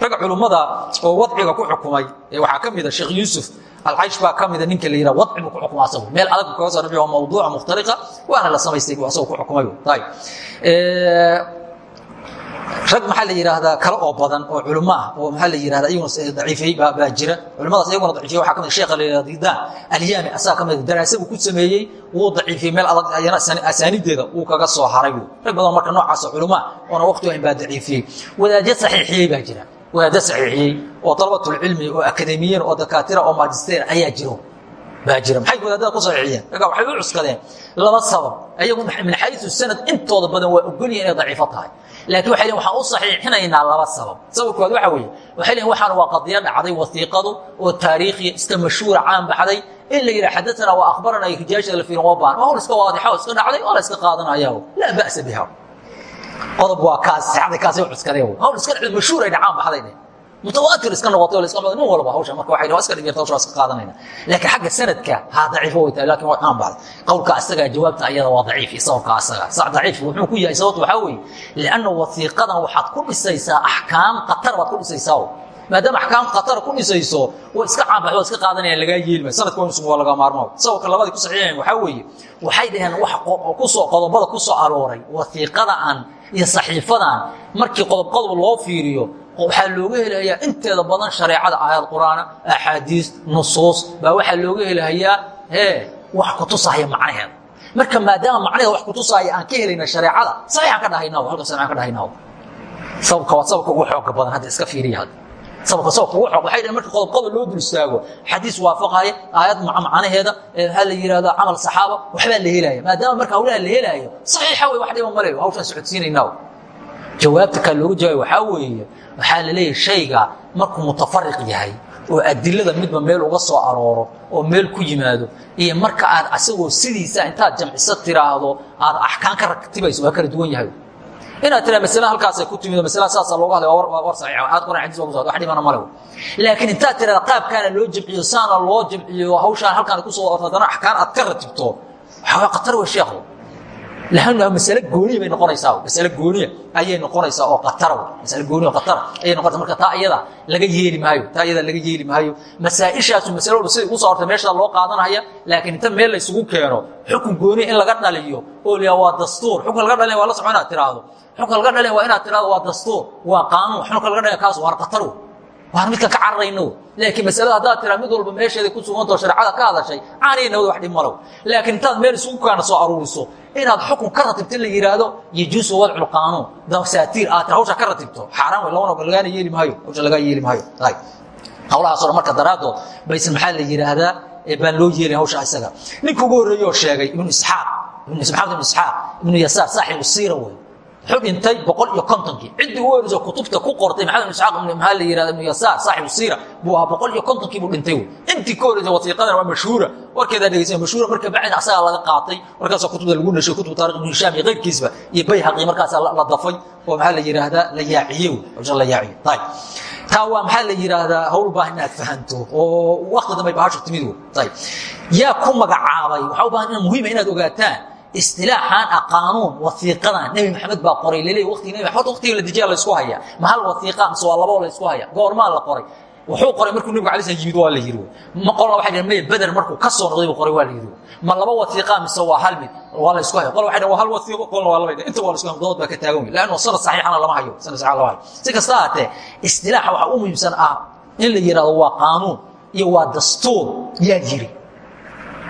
Ragga culummada oo wadciga ku xukumay waxaa ka mid a sheekh yuusuf alcaysh baa ka mida ninka la yihah wadci buu ku xukuma asagu. Meel adag kaga soo dhici waa mawduuca mukhtaliqa waana la samaystay buu asagu ku xukumay ayib rag maxaa la yidhaahdaa kale oo badan oo culimo ah oo maxaa la yihahda iyaguna daciifiyey baa jira. Culimadaas iyaguna daciifiyey waxaa ka mid sheekha la yihahda didan alyaami asaga ka mid daraasa buu ku sameeyey wuu daciifiyey meel adag ayana asaanideeda uu kaga soo haray rag badan marka noocaas oo culimo ah oona waqti wayn baa daciifiyey. Wadaadyo saxiixiyey baa jira wadaaddo saxiixiyey oo dalabatulcilmi oo akademiyiin oo dakaatira oo magister ayaa jiro. Baa jira. Maxay wadaadada ku saxiixiyeen raggaa waxay u cuskadeen laba sabab. Ayagu min xayu sanad intooda badan waa ogolyihin inay daciifo tahay. Laakiin waxay lehin waxaan u saxiixinaynaa laba sabab. Sababkood waxa weeye. Waxay lehin waxaan waa qadiyo dhacday wasiiqadu oo taariikhiya iska mashhuura caan baxday. In la yidhaha xadaana waa akhbarana rijaashada la fiirin waa baan. Waa hawl iska waadixa oo iska dhacday waa la iska qaadanaya laa ba'sa biha qodob waa kaas saxday kaasay cuskadeen hawl iska dhacday mashhuur ay dhacaan baxday mutawaatir iska noqotay oo iska nin walba hawsha marka waxay waa iska dhigirta hawsha iska qaadanayna. Laakiin xagga sanadka ha daciif way tahay laakiin waa aan bacd qowlka asaga jawaabta ayada waa daciif sababka asaga. Sax daciif wuxuu ku yahay sababtu waxaa weeye lianna wasiiqadan waxaad ku dhisaysaa axkaam qatar baad ku dhisaysaa maadaama axkaam khatar ku dhisayso way iska caanbaxo iska qaadanayaan lagaa yeelima sanadka waa nusugu waa laga maarmo sababka labadii ku saxiixayan waxaa weeye waxay dhaheen wax ku soo qodobada ku soo arooray wasiiqada aan iyo saxiifadan markii qodob qodob loo fiiriyo waxaa looga helayaa inteeda badan shareecada aayad qur'aana axaadiis nusuus baa waxaa looga helayaa hee wax kutusahaya macnaheeda marka maadaama macnaheeda wax kutusahaya aan ka helayna shareecada saxiixaan ka dhahaynaw halka saxiixaan ka dhahaynaw sababka waa sababka ugu xooga badan hadda iska fiiriya hadda dhaheen marka qodob qodob loo dul istaago xadiis waafaqaya aayad macnaheeda waxaa la yidhahda camal saxaaba waxbaa la helaya maadaama marka hawlaha la helaayo saxiixa wey wax dhiba maleyo hawshaan socodsiinaynaa jawaabta kaa looga jawaabay waxaa weeye waxaa la leeyahay shayga markuu mutafariq yahay oo adilada midba meel uga soo arooro oo meel ku yimaado iyo marka aad asagoo sidiisa intaad jamciso tiraahdo aad axkaan ka raktibayso waa kala duwan yahay inaad tiraa masala halkaasay ku timid masala saasa looga hadlay war saxiix. Aad qoran xadiis waa ku soo wax dhibana male laakiin intaad tirahda qaabkaana loo jamciyo saana loo jamciyo hawshaan halkaan ku soo orto haddana axkaan aad ka ratibto waxaa qatar wey sheekhu. Laannaha masale gooniya bay noqonaysaa masale gooniya ayay noqonaysaa oo qatara masale gooniya oo qatara ayay noqonaysaa. Marka taa iyada laga yeeli maayo taa iyada laga yeeli maayo masaa-ishaasu masale walba siday u soo hortay meeshaa loo qaadanaya laakiin inta meel la isugu keeno xukun gooniya in laga dhaliyo oo liyaa waa dastuur xukun laga dhalin waa la soco inaad tiraahdo xukun laga dhalin waa inaad tiraahdo waa dastuur waa qaanuun. Xukun laga dhalin kaas waa qatar waan midkan ka cararayno. Laakiin masalada haddaad tiraa mid walba meesheeda ku sugantao shareecada ka hadashay caanaynawada wax dhib malow laakiin intaad meel isugu kaana soo aruuriso inaad xukun ka ratibto la yidhaahdo yajuusu wadcu qaanuun. Dasaatiir aad tira hawsha ka ratibto. Xaaraan wey labana lagaana yeeli maayo hawsha lagaa yeeli maayo. Hawlahaasoo dhan marka daraaddood bayse maxaa la yidhaahdaa baan loo yeelin hawsha isaga. Ninka ugu horreeye oo sheegay ibnu isxaaq maxamed ibnu isxaaq ibnu yasaar saaxibu siira wey wuxuu dhintay boqol iyo kontonkii. Ciddii ugu horeyso kutubta ku qortay maxamed isxaaq maxaa la yihahda ibnu yasaar saaxibu siira buu ahaa boqol iyo kontonkii buu dhintay wey intii ka horeysa wasiiqadan waa mashhuura. Warkeedaa dhegeysan mashhuura marka bacdi asagaa laga qaatay markaasaa kutubta lagu nashay kutub taariq ibnu hishaam iyo keyrkiisba iyo bayhaqi markaasaa la dafay oo maxaa la yidhaahdaa la yaaciye wey la yaaciyo ayib taa waa maxaa la yidhaahdaa hawl baahan inaad fahanto oo wakti dambe bahashu timid wey ayib yaa ku magacaabay waxaa u baahan in muhiima inaad ogaataan istilaaxan a qaanuun wasiiqadan. Nebi maxamed baa qoray laleey waqtigi nebi maxamed waqtiga la dejiya la isku haya. Ma hal wasiiqa mise waa labo la isku haya. Goormaa la qoray. Wuxuu qoray markuu nebigu alay slam yimid waa la yidhi. Ma qola dhaheen maya beder markuu ka soo noqday buu qoray waa la yidhi. Ma laba wasiiqa mise waa hal mid waa la isku haya. Qol waxay dhaheen waa hal wasiiqo qolna waa laba inta waa la isku haya dood baa ka taagan wey laanno sanad saxiixana lama hayo sanad saxiix lama hayo. Si kasta ahaatee istilaaxa waxa u muhiimsan ah in la yidhahdo waa qaanuun iyo waa dastuur yaa yiri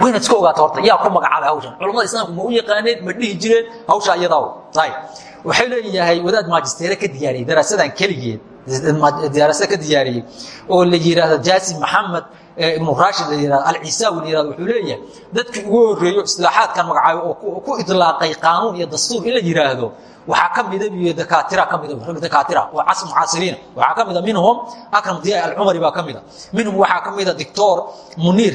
waynaad iska ogaata horta yaa ku magacaabay hawshan. Culamada islaamku ma u yaqaaneed ma dhihi jireen hawsha iyadaa waxay leeyahay wadaad maajisteere ka diyaariyey daraasadan keligeed daraasada ka diyaariyey oo la yidhaahdo jaasim maxamed ibnu rashid la yihahdo alcisaawi la yihahdo wuxuu leeyahay dadkii ugu horreeyo istilaaxaadkan magacaabay oo ku idlaaqay qaanuun iyo dastuur in la yidhaahdo waxaa ka mida dakaatira ka mida rag dakaatira oo casr mucaasiriina waxaa ka mida minhum akram diyaa alcumari baa ka mida minhum waxaa ka mida doctor muniir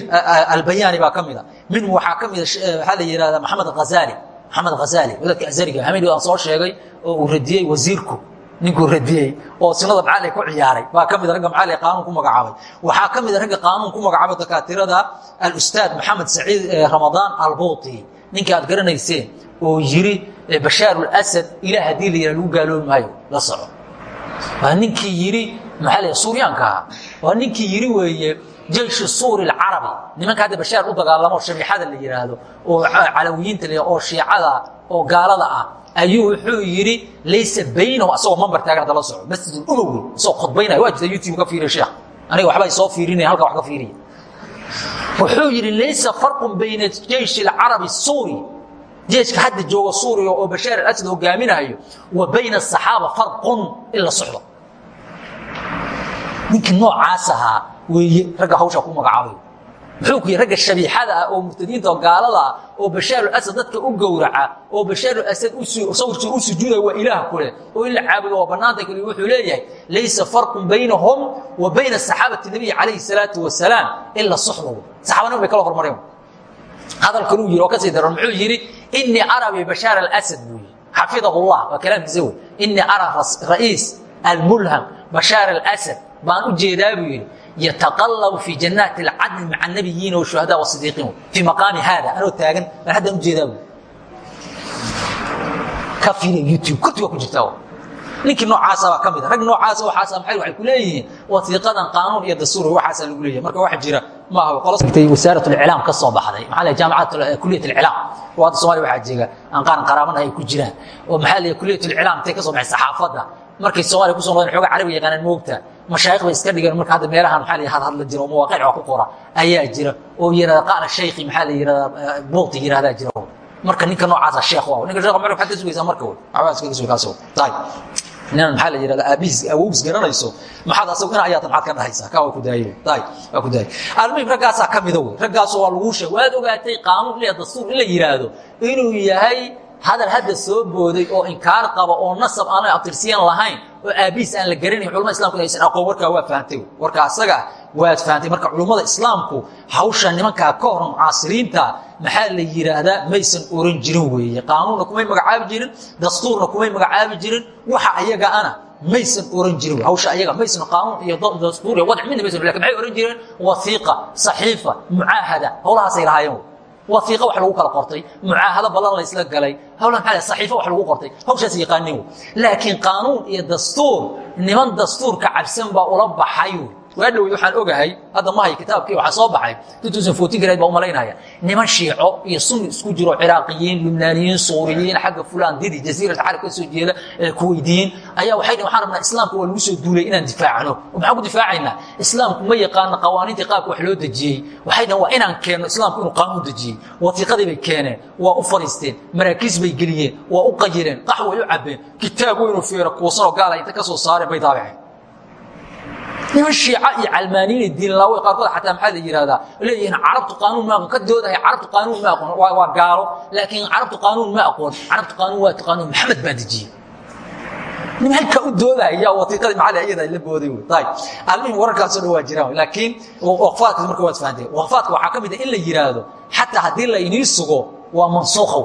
albayani baa ka mida minhum waxaa ka mida waxaa la yihahda maxamed ghazali maxamed ghazali wadaadka azariga hamid aan soo sheegay oo uu radiyey wasiirku ninkuu radiyey oo sinada macali ku ciyaaray. Baa ka mida ragga macali qaanuun ku magacaabay. Waxaa ka mida ragga qaanuun ku magacaabay dakaatirada alustaad maxamed saciid ramadaan albuuti. Ninka aad garanayseen oo yiri bashaar اlasad ilah haddii la yihah lagu gaaloobi maayo la soco. Waa ninkii yiri maxaa la suuryaanka ahaa. Waa ninkii yiri weeye jayshi suuri lcarabi nimanka hadda bashaar u dagaalamo shabiixada la yihaahdo oo calawiyiinta l oo shiicada oo gaalada ah ayuu wuxuu yidhi laysa baynahu asagoo mambar taagan hadda la soco masjid umowi isagoo khudbaynaya waa jirta youtube ka fiiriya sheekh aniga waxbaa soo fiirinaya halka wax ka fiiriya wuxuu yidhi laysa farqun bayna jeyshi alcarabi suuri jeeshka hadda jooga suuriya oo bashaar alasad hogaaminayo wa bayna asaxaaba farqun in la socdo ninkii noocaas ahaa weeye ragga hawshaa ku magacaabay muxuu ku yihi ragga shabiixada ah oo murtadiinta oo gaalada ah oo bashaarulasad dadka u gowraca oo bashaarulasad sawirkii u sujuudaya waa ilaah kuleh oo in la caabudo waa bannaanta kuli wuxuu leeyahay laysa farqun baynahum wa bayna saxaabati nabiyi calayhi salaatu wasalaam ila suxbahu saxabanima bay kala hormareen hadalkan uu yiri oo ka sii daran muxuu yidhi inii araa bibashaar alasad buu yii xafidahu llah waa kalaamkiisa wey inii araa ra'iis almulham bashaar alasad baan u jeedaa buu yidhi yataqallabu fii jannaati alcadni maca nabiyiina washuhadaa wasidiiqiin fii maqaami haada anoo taagan baan haddaan u jeedaa buu ka fiiriya youtube korti waa ku jirtaa ninkii noocaasabaa ka mid rag noocaasa waaasa maay waxay ku leeyihiin wasiiqadan qaanuun iyo dastuur waxaasaa lagu leeyahay. Marka waxa jira maaha qoltay wasaarat lclaam ka soo baxday. Maxaa la jaamacad kuliyat alclaam oo hadda somalia waxaa jeega aan qaaran qaraabana ay ku jiraan. Oo maxaa la kuliyat alclaam intay ka soo baxay saxaafadda? Markay soomaaliya ku soo noqdeen xooga carabiga yaqaanaan moogta mashaayikh bay iska dhigeen marka hadda meelahan maxaa la hadhadla jira oo mawaaqic wax ku qora ayaa jira oo yirahda qaala shaykhi maxaa la yirahdaa buuqti yirahdaa jira. Marka ninka noocaasa sheekh waa ninka sheekh maxaad ka sugaysaa marka wey waxbaa iskaga sugi kaasoo. Tahay ninaan maxaa la yirahdaa aabihiis awogiis garanayso. Maxaad asagu ina ayaata maxaad ka dhahaysaa. Kaa waa ku daayay tahay waa ku daayay almuhim raggaasaa ka mida wey raggaasoo waa laguu sheeg waad ogaatay qaanuun iyo dastuur in la yiraahdo inuu yahay hadal hadda soo booday oo inkaar qaba oo nasab aanay abtirsiyan lahayn oo aabihiis aan la garanayn culmada islamku aysan aqoon warkaa waa fahantay warkaa asaga waad fahantay marka culummada islaamku hawsha nimankaa ka hor mucaasiriinta maxaa la yidhaahdaa maysan oran jirin weeye. Qaanuunna kumay magacaabi jirin dastuurna kumay magacaabi jirin waxa ayaga ana maysan oran jirin hawsha ayaga maysan qaanuun iyo dastuur iyo wadc midna maysan laakiin maxay oran jireen? Wasiiqa saxiifa mucaahada. Howlahaasay lahaayeen waiiqa wax lagu kala qortay mucaahado badan la isla galay. Hawla maa saxiifo wax lagu qortay. Hawshaas yaqaanin laakiin qaanuun iyo dastuur niman dastuurka cabsan baa ula baxay waa dhowey waxaan ogahay hadda mahay kitaabkii waxaa soo baxay baa u malaynaya niman shiico iyo sunni isku jiro ciraaqiyiin lubnaaniyiin suuriyiin xagga fulaan didi jasiirat carab ka soo jeeda kuweydiyiin ayaa waxay dhn waxaan rabnaa islaamka waa lagu soo duulay inaan difaacno. Maxaan ku difaacaynaa islaamku ma yaqaano qawaaniintii qaabka wax loo dejiyey. Waxay dhn waa inaan keenno islaamku inuu qaanuun dejiyey. Watiiqadii bay keeneen waa u fadhiisteen maraakiis bay geliyeen waa u qayireen qax way u cabbeen kitaab weynuu feero kuusanoo gaala inta ka soo saareen bay daabiceen niman shiica iyo calmaaniyin diinlaawe qaarkood xataa maxaa la yihahdaa leeyihiin carabtu qaanuun ma aqoon. Ka doodahay carabtu qaanuun ma aqoon. Waa gaalo. Laakiin carabtu qaanuun ma aqoon. Carabtu qaanuun waa taqaanuun maxamed baa dejiyey. Nin halkaa u doodaya watiiqadii macali iyada la booday wey ayib almuhim wararkaasoo dhan waa jiraan laakiin waqfaadkaas marka waad fahanteen. Waqfaadka waxaa ka mid ah in la yidhaahdo xataa haddii la inii sugo waa mansuuqa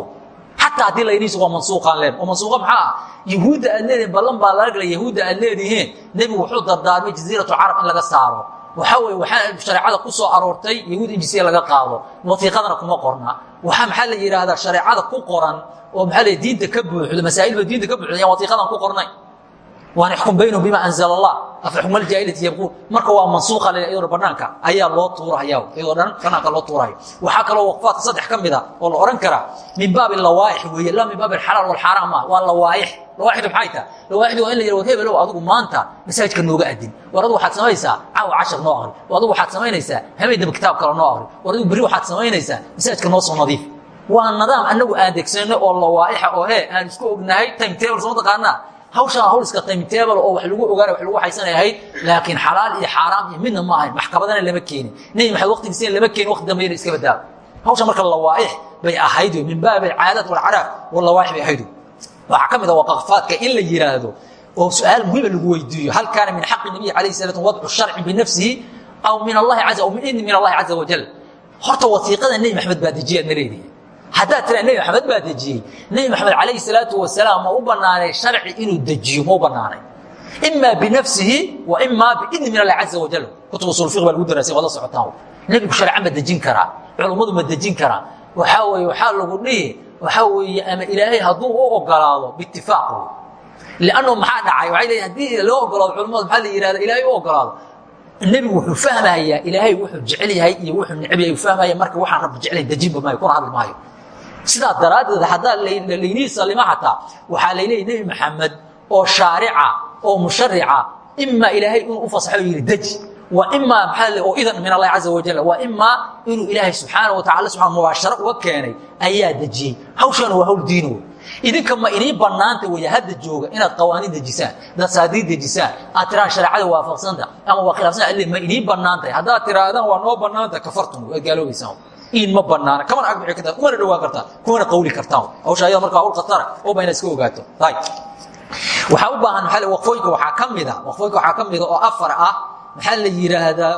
xataa haddii la inii sugo waa mansuuqaan leen oo mansuuqa maxaa ah? Yahuudda aad leedihin ballan baa laga galay yahuudda aad leedihiin. Nebigu wuxuu dardaarmay jasiiratu carab in laga saaro. Waxaa weye waxaa shareecada ku soo aroortay yahuud in jisiya laga qaado. Watiiqadana kuma qorna. Waxaa maxaa la yidhaahdaa? Shareecada ku qoran oo maxaa la diinta ka buuxdo masaa'ilba diinta ka buuxdo yaan watiiqadan ku qornay waan ixkum baynahum bima anzala allah afa xukma aljaahilati yabquun marka waa mansuuqa le iyadoo banaanka ayaa loo tuurahaya iyadoo dhan banaanka loo tuurayo waxaa kaloo waqfaadka saddex ka mid a oo la odhan karaa. Min baabi lawaaix weeye. Laa min baabi alxalaal walxaaraam ma waa lawaaix. Lawaaixdu maxay tahay? Lawaaixdu waa in la yidhah war hebelow adigu maanta masaajidka nooga adin war adigu waxaad samaynaysaa caawa cashar noo aqri war adigu waxaad samaynaysaa habeydaba kitaab kale noo aqri war adigu berri waxaad samaynaysaa masaajidka noo soo nadiif. Waa nidaam anagu aan degsanno oo lawaa'ixa oo he aan isku ognahay time table soo taqaanaa hawshaan hawl iska timetable oo wax lagu ogaana wax lagu haysanay ahayd laakiin xalaal iyo xaaraam iyo midna ma ahayn maxkamadana lama keenin. Nebi maxamed waqtigiisina lama keenin waqti dambe inay iska badaalo hawsha marka lawaaix bay ahayd min baabi alcaadaat walcaraab walawaaix bay ahayd waxaa ka mid a waqafaadka in la yidhaahdo oo su'aal muhiima lagu weydiiyo. Hal kaana min xaqi nabiy alayh salat wadcu sharci binafsihi aw min allahi caza aw min idni min allahi caza wajal horta wasiiqada nebi maxamed baa dejiyaad ma leedihi haddaad tiraa nebi maxamed baa dejiyey. Nebi maxamed calayhi salaatu wasalaam ma u bannaanay sharci inuu dejiyo ma u bannaanay. Imaa binafsihi wa imaa biidni min allah caza wajal kutub usul fiq baa lagu daraasay waad la socotaan nebigu sharca ma dejin karaa culummadu ma dejin karaa. Waxaa weeye waxaa lagu dhihi waxaa weeye ama ilaahay hadduu u ogolaado biitifaaq wey liannu maxaa dhacay? Waxay leeyihiin haddii loo ogolaado culummadu maxaa la yihahda ilaahay u ogolaado nebigu wuxuu fahmayaa ilaahay wuxuu jecel yahay iyo wuxuu necb yahay fahmaya marka waxaan rabbi jeclayn dejinba maayo kuna hadli maayo sidaa daraaddeed haddaa laynii salima xataa waxaa layleeyahy nebi maxamed oo shaarica oo musharica imaa ilaahay inuu u fasaxo yidhi deji. Wa imaa maxaa oo idan min allahi caza wajal waa imaa inuu ilaahay subxaana wa tacala subaa mubaasharo uga keenay ayaa dejiyey hawshaana waa hawl diin wey idinka ma inii bannaanta weeye hadda jooga inaad qawaaniin dejisaan dasaadiid dejisaan aad tiraan shareecada waafaqsanta ama waa khilaafsan ma inii bannaantahay haddaad tirahdaan waa noo bannaanta kafartum waad gaaloobaysaan in ma banaana kamana agbici kartaa kumana dhawaan kartaa kumana qawli kartaan hawsha ayada markaa hawl khatara oo ba ina iska ogaato waxaa u baahan maxaa waqfooyinka waxaa ka mida waqfooyinka waxaa ka mida oo afar ah maxaa la yidhaahdaa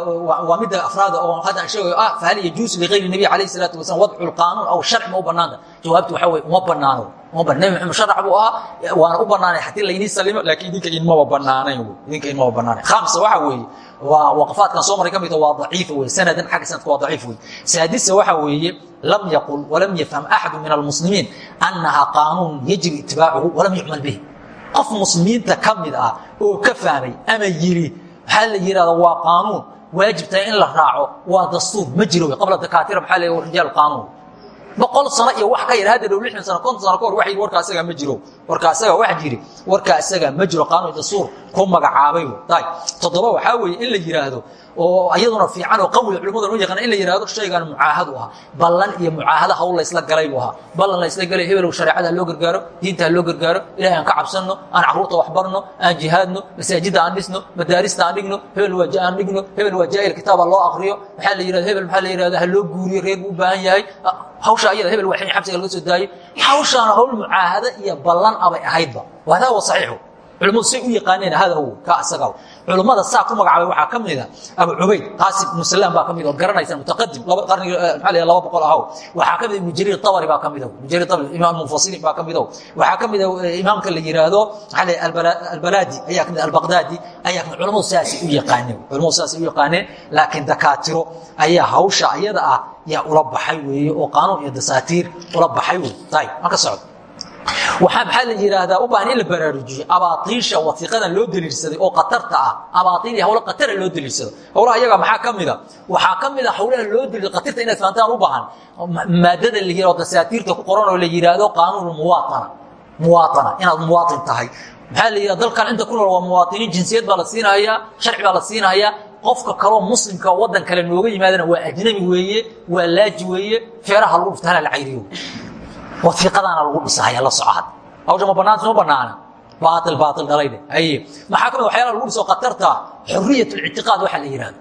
waa midda afraada oo hadda aan sheegayo ah fahal yajuusu ligayri nabiy calayhi salaatu wasalam wadcu lqaanuun aw sharci ma u banaanta jawaabtu waxaa weye uma banaano nabi maxamed sharac buu ahaa waana u banaanay haddii laydin salimo laakiin idinka inmaba banaanayn idinka inmaba banaanayn khamsa waxa weeye waa waqafaadkan soo maray ka mid waa daciifa wey sanadan xagga sanadka waa daciif wey saadisa waxa weeye lam yaqul walam yafham axadu min almuslimiin annaha qaanuun yajibu itibaacuhu walam yucmal bih qof muslimiinta ka mid ah oo ka fahmay ama yiri maxaa la yidhahda waa qaanuun. Waajib tahay in la raaco waa dastuur. Ma jiro wey qabla dakaatira maxaa la rijaal qaanuun. Boqol sano iyo wax ka yar hadda dhow lixdan sano konton sano ka hor waxa yidhi warka asagaa ma jiro warka asagaa wax jiri warka asagaa ma jiro qaanuun dastuur ku magacaabay toddoba waxaa weeye in la yidhaahdo oo iyaduna fiican oo qawi culimmada u yaqaan in la yidhahdo shaygan mucaahad u ahaa. Ballan iyo mucaahada hawl laysla galay buu ahaa. Ballan laysla galay hebelow shareecada loo gargaaro diinta ha loo gargaaro ilahay aan ka cabsanno aan carruurta wax barno aan jihaadno masaajidda aan dhisno madaarista aan dhigno hebel waa aan dhigno hebel waa jaahil kitaaba loo aqriyo maxaa la yidhahda hebel maxaa la yidhahda ha loo guuriyo reer buu u baahan yahay. Hawsha ayada hebel waa xabsiga laga soo daayo hawshaana hawl mucaahada iyo ballan abay ahaydba. Wadaa wa saxiixu. Culimmadu say u yaqaaneen hada hu ka asaga culummada saa ku magacaabay waxaa ka mida abu cubayd qaasim ibnu salaam baa ka mid oo garanaysa mutaqadim laba qarni maxaa la laba boqol ahow waxaa ka mid ibnu jariir tabari baa ka mid jariir tabari imaam mufasiriin baa ka mid waxaa ka mid imaamka la yiraahdo maxaa la albalaadi ayaa ka mid albaqdaadi ayaa ka mid culimmadu saasay u yaqaaneen culimmadu saasay u yaqaaneen laakiin dakaatiro ayaa hawsha iyada ah yaa ula baxay weeye oo qaanuun iyo dasaatiir ula baxay wey tayib ma ka socdo waxaa maxaa la yidhaahdaa u baahan in la baraarujiyo. Abaatiisha wasiiqadan loo daliilsaday oo qatarta ah. Abaaiil iyo hawlo qatara loo daliilsado. Hawlaha iyaga maxaa ka mida waxaa ka mid a hawlaha loo daliil qatarta inaad fahantaan u baahan. Maadada la yihahdo dasaatiirta ku qoran oo la yidhaahdo qaanuun muwaatana. Muwaatana inaad muwaatin tahay. Maxaa la yidhahda dalkan inta ku nool waa muwaatiniin jinsiyad baa la siinahayaa sharci baa la siinahayaa qofka kaloo muslimka waddan kale nooga yimaadana waa ajnabi weeye waa laaji weeye feeraha lagu dhufta hala la cayriyo waiiqadaana lagu dhisahaya la soco had hawsha ma banaanta ma banaana. Baail baail dhalayde haye maxaa ka mid waxyaala lagu dhiso khatarta xuriyat lictiqaad waxa la yihahdo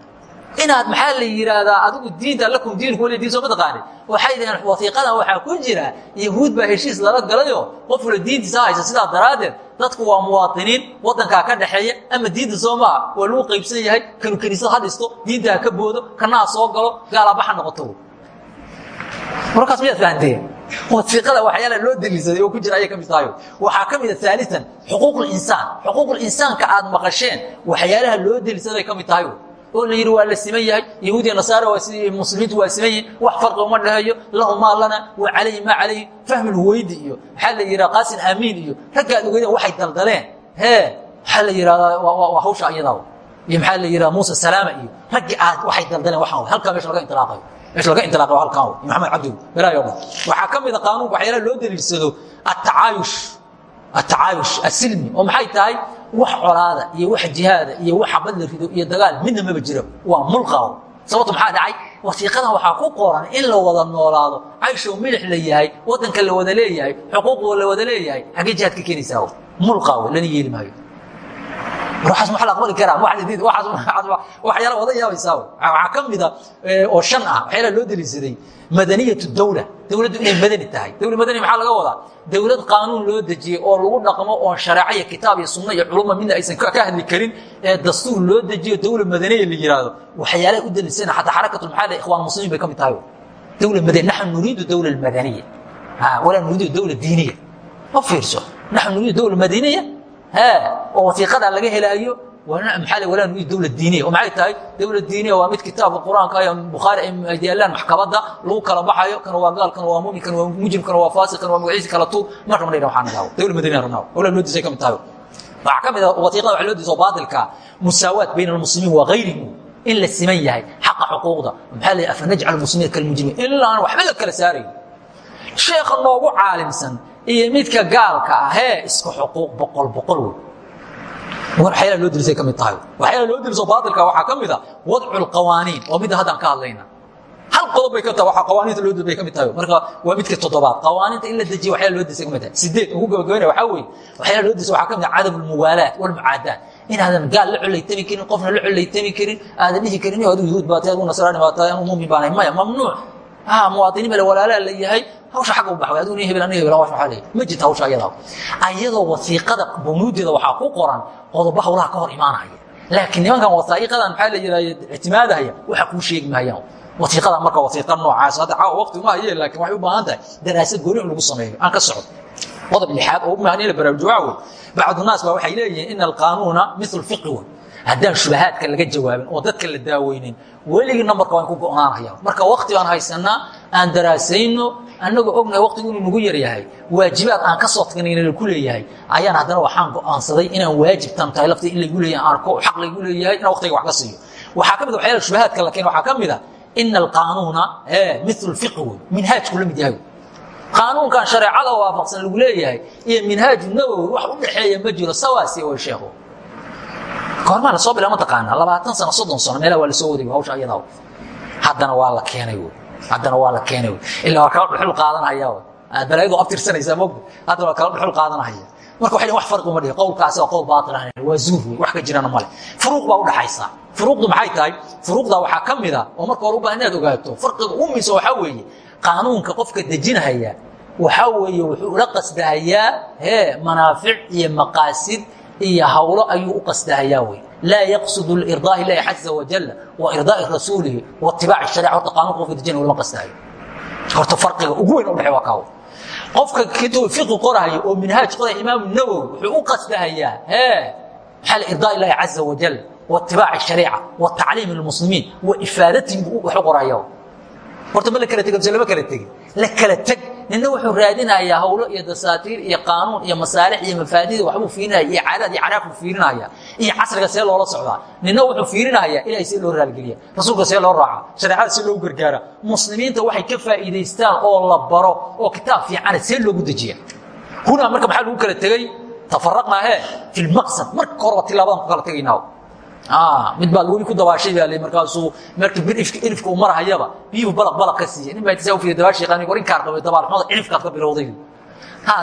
inaad maxaa la yidhaahdaa adigu diinta lakum diinku wali diin soo ma taqaanid waxay dhaheen wasiiqadan waxaa ku jira yahuud baa heshiis lala galayo. Qof wala diintiisa haysa sidaa daraaddeed dadku waa muwaatiniin waddankaa ka dhaxeeya ama diinta soo maaha waa lagu qaybsan yahay kanu kaniisad ha dhisto diinta ha ka boodo kana ha soo galo gaalabaxa noqoto. Markaas miyaad fahanteen wasiiqada waxyaala loo daliilsaday oo ku jira ayay ka mid tahay. Waxaa ka mida aalian xuquuqinsaan xuquuqinsaanka aad maqasheen waxyaalaha loo daliilsaday ka mid tahay. Oo la yidhi waa la siman yahay yahuudiya nasaara muslimiintu waa siman yihiin wax farqi uma dhaheeyo lahu maa lana wa calayhi maa calayhi. Fahmi lhuweydi iyo maxaa la yidhaha qaasin aamiin iyo raggaad ogeydeen waxay daldaleen. Hee maxaa la yidhahdaa waa hawsha ayadaa iyo maxaa la yidhaha muusa salaama iyo raggii aad waxay daldaleen waxaan halkaa meesha laga intilaaqayo meesha laga intilaaqay halkaan maxamed cabdigu belaayo dhan waxaa ka mid a qaanuunka waxyaalaha loo daliilsado atacaayush atacaayush asilmi oo maxay tahay? Wax colaada iyo wax jihaada iyo wax xabad la rido iyo dagaal midna maba jiro. Waa mulqaw sababto maxaa dhacay? Wasiiqadan waxaa ku qoran in la wada noolaado. Cayshow milix la yahay waddanka la wada leeyahay xuquuqda la wada leeyahay. Xaggee jihaad ka keenaysaa mulqaw lana yeeli maayo waxaas ma la aqbali karaa waxyaala wada yaabaysaa waxaa ka mida oo shan ah waxyaala loo daliilsaday madaniyatu dawla dawladdu inay madani tahay. Dawla madani maxaa laga wadaa? Dawlad qaanuun loo dejiyey oo lagu dhaqmo oon shareeco iyo kitaab iyo sunno iyo culuma midna aysan ka hadli karin ee dastuur loo dejiyo dawla madaniya la yidhaahdo waxyaalaha u daliilsana xataa xarakatu maxaa la ikhwaan muslimiin bay ka mid tahay. Dawla madani naxnu nuriidu dawla madaniya walaa nuriidu dawla diiniya. Ma fiirso? Naxnu nuriidu dawla madaniya oo wasiiqada laga helaayo nuriid dawla diiniya maxay tahay? Dawla diiniya waa mid kitaabka qur'aanka iyo bukhaari ay yaalaan maxkamadda lagu kala baxayo kana waa gaal kana waa mumin kana waa mujrim kana waa faasiq kana waa magaciisi kala tuub ma rabna dhahna waxaan dhaho dawla madaniya rabnaa walaa loo disay ka mid tahay. Waxaa ka mid ah wasiiqada waxa loo diso baatilka musaawaat bayna almuslimiin wa gayrihim in la siman yahay xaqa xuquuqda. Maxaa la afa najcal muslimiin kalmujrimiin ilaa aan waxba la kala saarayn. Sheekha noogu caalimsan iyo midka gaalka ah hee isku xuquuq boqol boqol wey waxyaala loo dilisay ka mid tahay. Waxyaala loo diliso baatilka waxaa ka mid a wadcu lqawaaniin oo midda haddaan ka hadlayna. Hal qodob bay ka tahay waxaa qawaaniinta loo dil bay ka mid tahay. Marka waa midka toddobaad. Qawaaniinta in la dejiya waxyaala loo dilisay ka mid tahay. Sideed ugu gabagabaynaya waxaa weeye waxyaala loo dilisay waxaa ka mid a cadam almuwaalaat walmucaadaat inaadan gaal la collaytami karin qofna la collaytami karin aadan dhihi karin adigu yahuud baa tahay adigu nasraani baa tahay anigu muumin baanahay maya mamnuuc. Muwaadiniin bale walaalaa la yahay hawsha xagga u baxway adigu nin hebel aniga hebel wax waxaa leeyahay ma jirta hawsha ayada ayadoo wasiiqada bunuudeeda waxaa ku qoran qodobo hawlaha ka hor imaanaya. Laakiin nimankan wasaa'iqadan maxaa la yidhahda ictimaadahaya waxa kuu sheegi maayaan wasiiqadan marka wasiiqa noocaas hadda caawa waqti uma haye laakiin waxay u baahan tahay daraasad gooni in lagu sameeyo. Aan ka socdo. Qodob lixaad oo u baahan in la baraarujo waxa wey bacdunaas baa waxay leeyihiin ina alqaanuuna mil fiqi wey haddaan shubahaadka laga jawaabin oo dadka la daaweynin weligii nambarka waan ku go'naanaya marka wakti baan haysanaa aan daraasayno annagoo ognahay waqtigu inuu nagu yaryahay waajibaad aan ka soo tagnayna laku leeyahay ayaan haddana waxaan go'aansaday inaan waajibtan tahay laftii in laygu leeyahay arko xaq laygu leeyahay inaan waqtiga wax ka siiyo. Waxaa ka mid waxyaala shubahaadka la keena waxaa ka mid a ina alqaanuuna mil fiqi wey minhaajku la mid yahay. Qaanuunkan shareecada waafaqsan lagu leeyahay iyo minhaaju nawowi wax u dhaxeeya ma jiro sawaasiya way sheekhu goormaa la soo bila ma taqaanaa labaatan sano soddon sano meelaha waa la soo waday hawsha ayadaa haddana waa la keenay wy haddana waa la keenay wy ilaa waa kala dhuxul qaadanaya aad balaayadu abtirsanaysaa mogda haddana waa kala dhuxul qaadanahaya marka waxay wax farqi uma dhihi qowlkaasi waa qowl baatil ah waa zuur wey wax ka jirana male furuuq baa u dhaxaysa. Furuuqdu maxay tahay? Furuuqda waxaa ka mid a oo marka hore u baahan inaad ogaato farqiga ugu miisa waxaa weeye qaanuunka qofka dejinahaya waxaa weeye wuxuu ula qasdahayaa hee manaafic iyo maqaasid iyo hawlo ayuu u qasdahayaa wey laa yaqsud irdaa ilaahi caza wajal wa rasuulihi waitibaac sharic horta qaanuunka qofka dejinayo lama qasdahayo horta farqiga ugu weyn u waa kaawo qofka fiqi qorahayo oo minhaaj qoraya imaamu nawowi wuxuu u qasdahayaa e maxaa la irdaa ilaahi caza wajal waitibaac shariica wa tacliim lmuslimiin wa ifaadatihim buu wax u horta ma la kala tegin mise lama kala tegin la kala teg nina wuxuu raadinayaa hawlo iyo dasaatiir iyo qaanuun iyo masaalix iyo mafaadida waxbuu fiirinaya iyo caadaad iyo canaaf buu fiirinaya iyo casriga see loola socdaa. Nina wuxuu fiirinayaa ilahay see loo raaligeliya rasuulka see loo raaca shareecada see loogu gargaara muslimiinta waxay ka faa'iidaystaan oo la baro oo kitaab fiicana see loogu dejiya hunaa marka maxaa lagu kala tegey tafaraqnaa he fi lmaqsad marka horeba tilaabadan ku kala tegaynaa mid baa weli ku dabaashay markaasuu marka ilifka uu marahayaba biyuhu balaq balaq ka siiya nin baa intasaa ufiya dabaasha yaqaani war inkaar qabay dabaalxumada ilifkaad ka bilowday.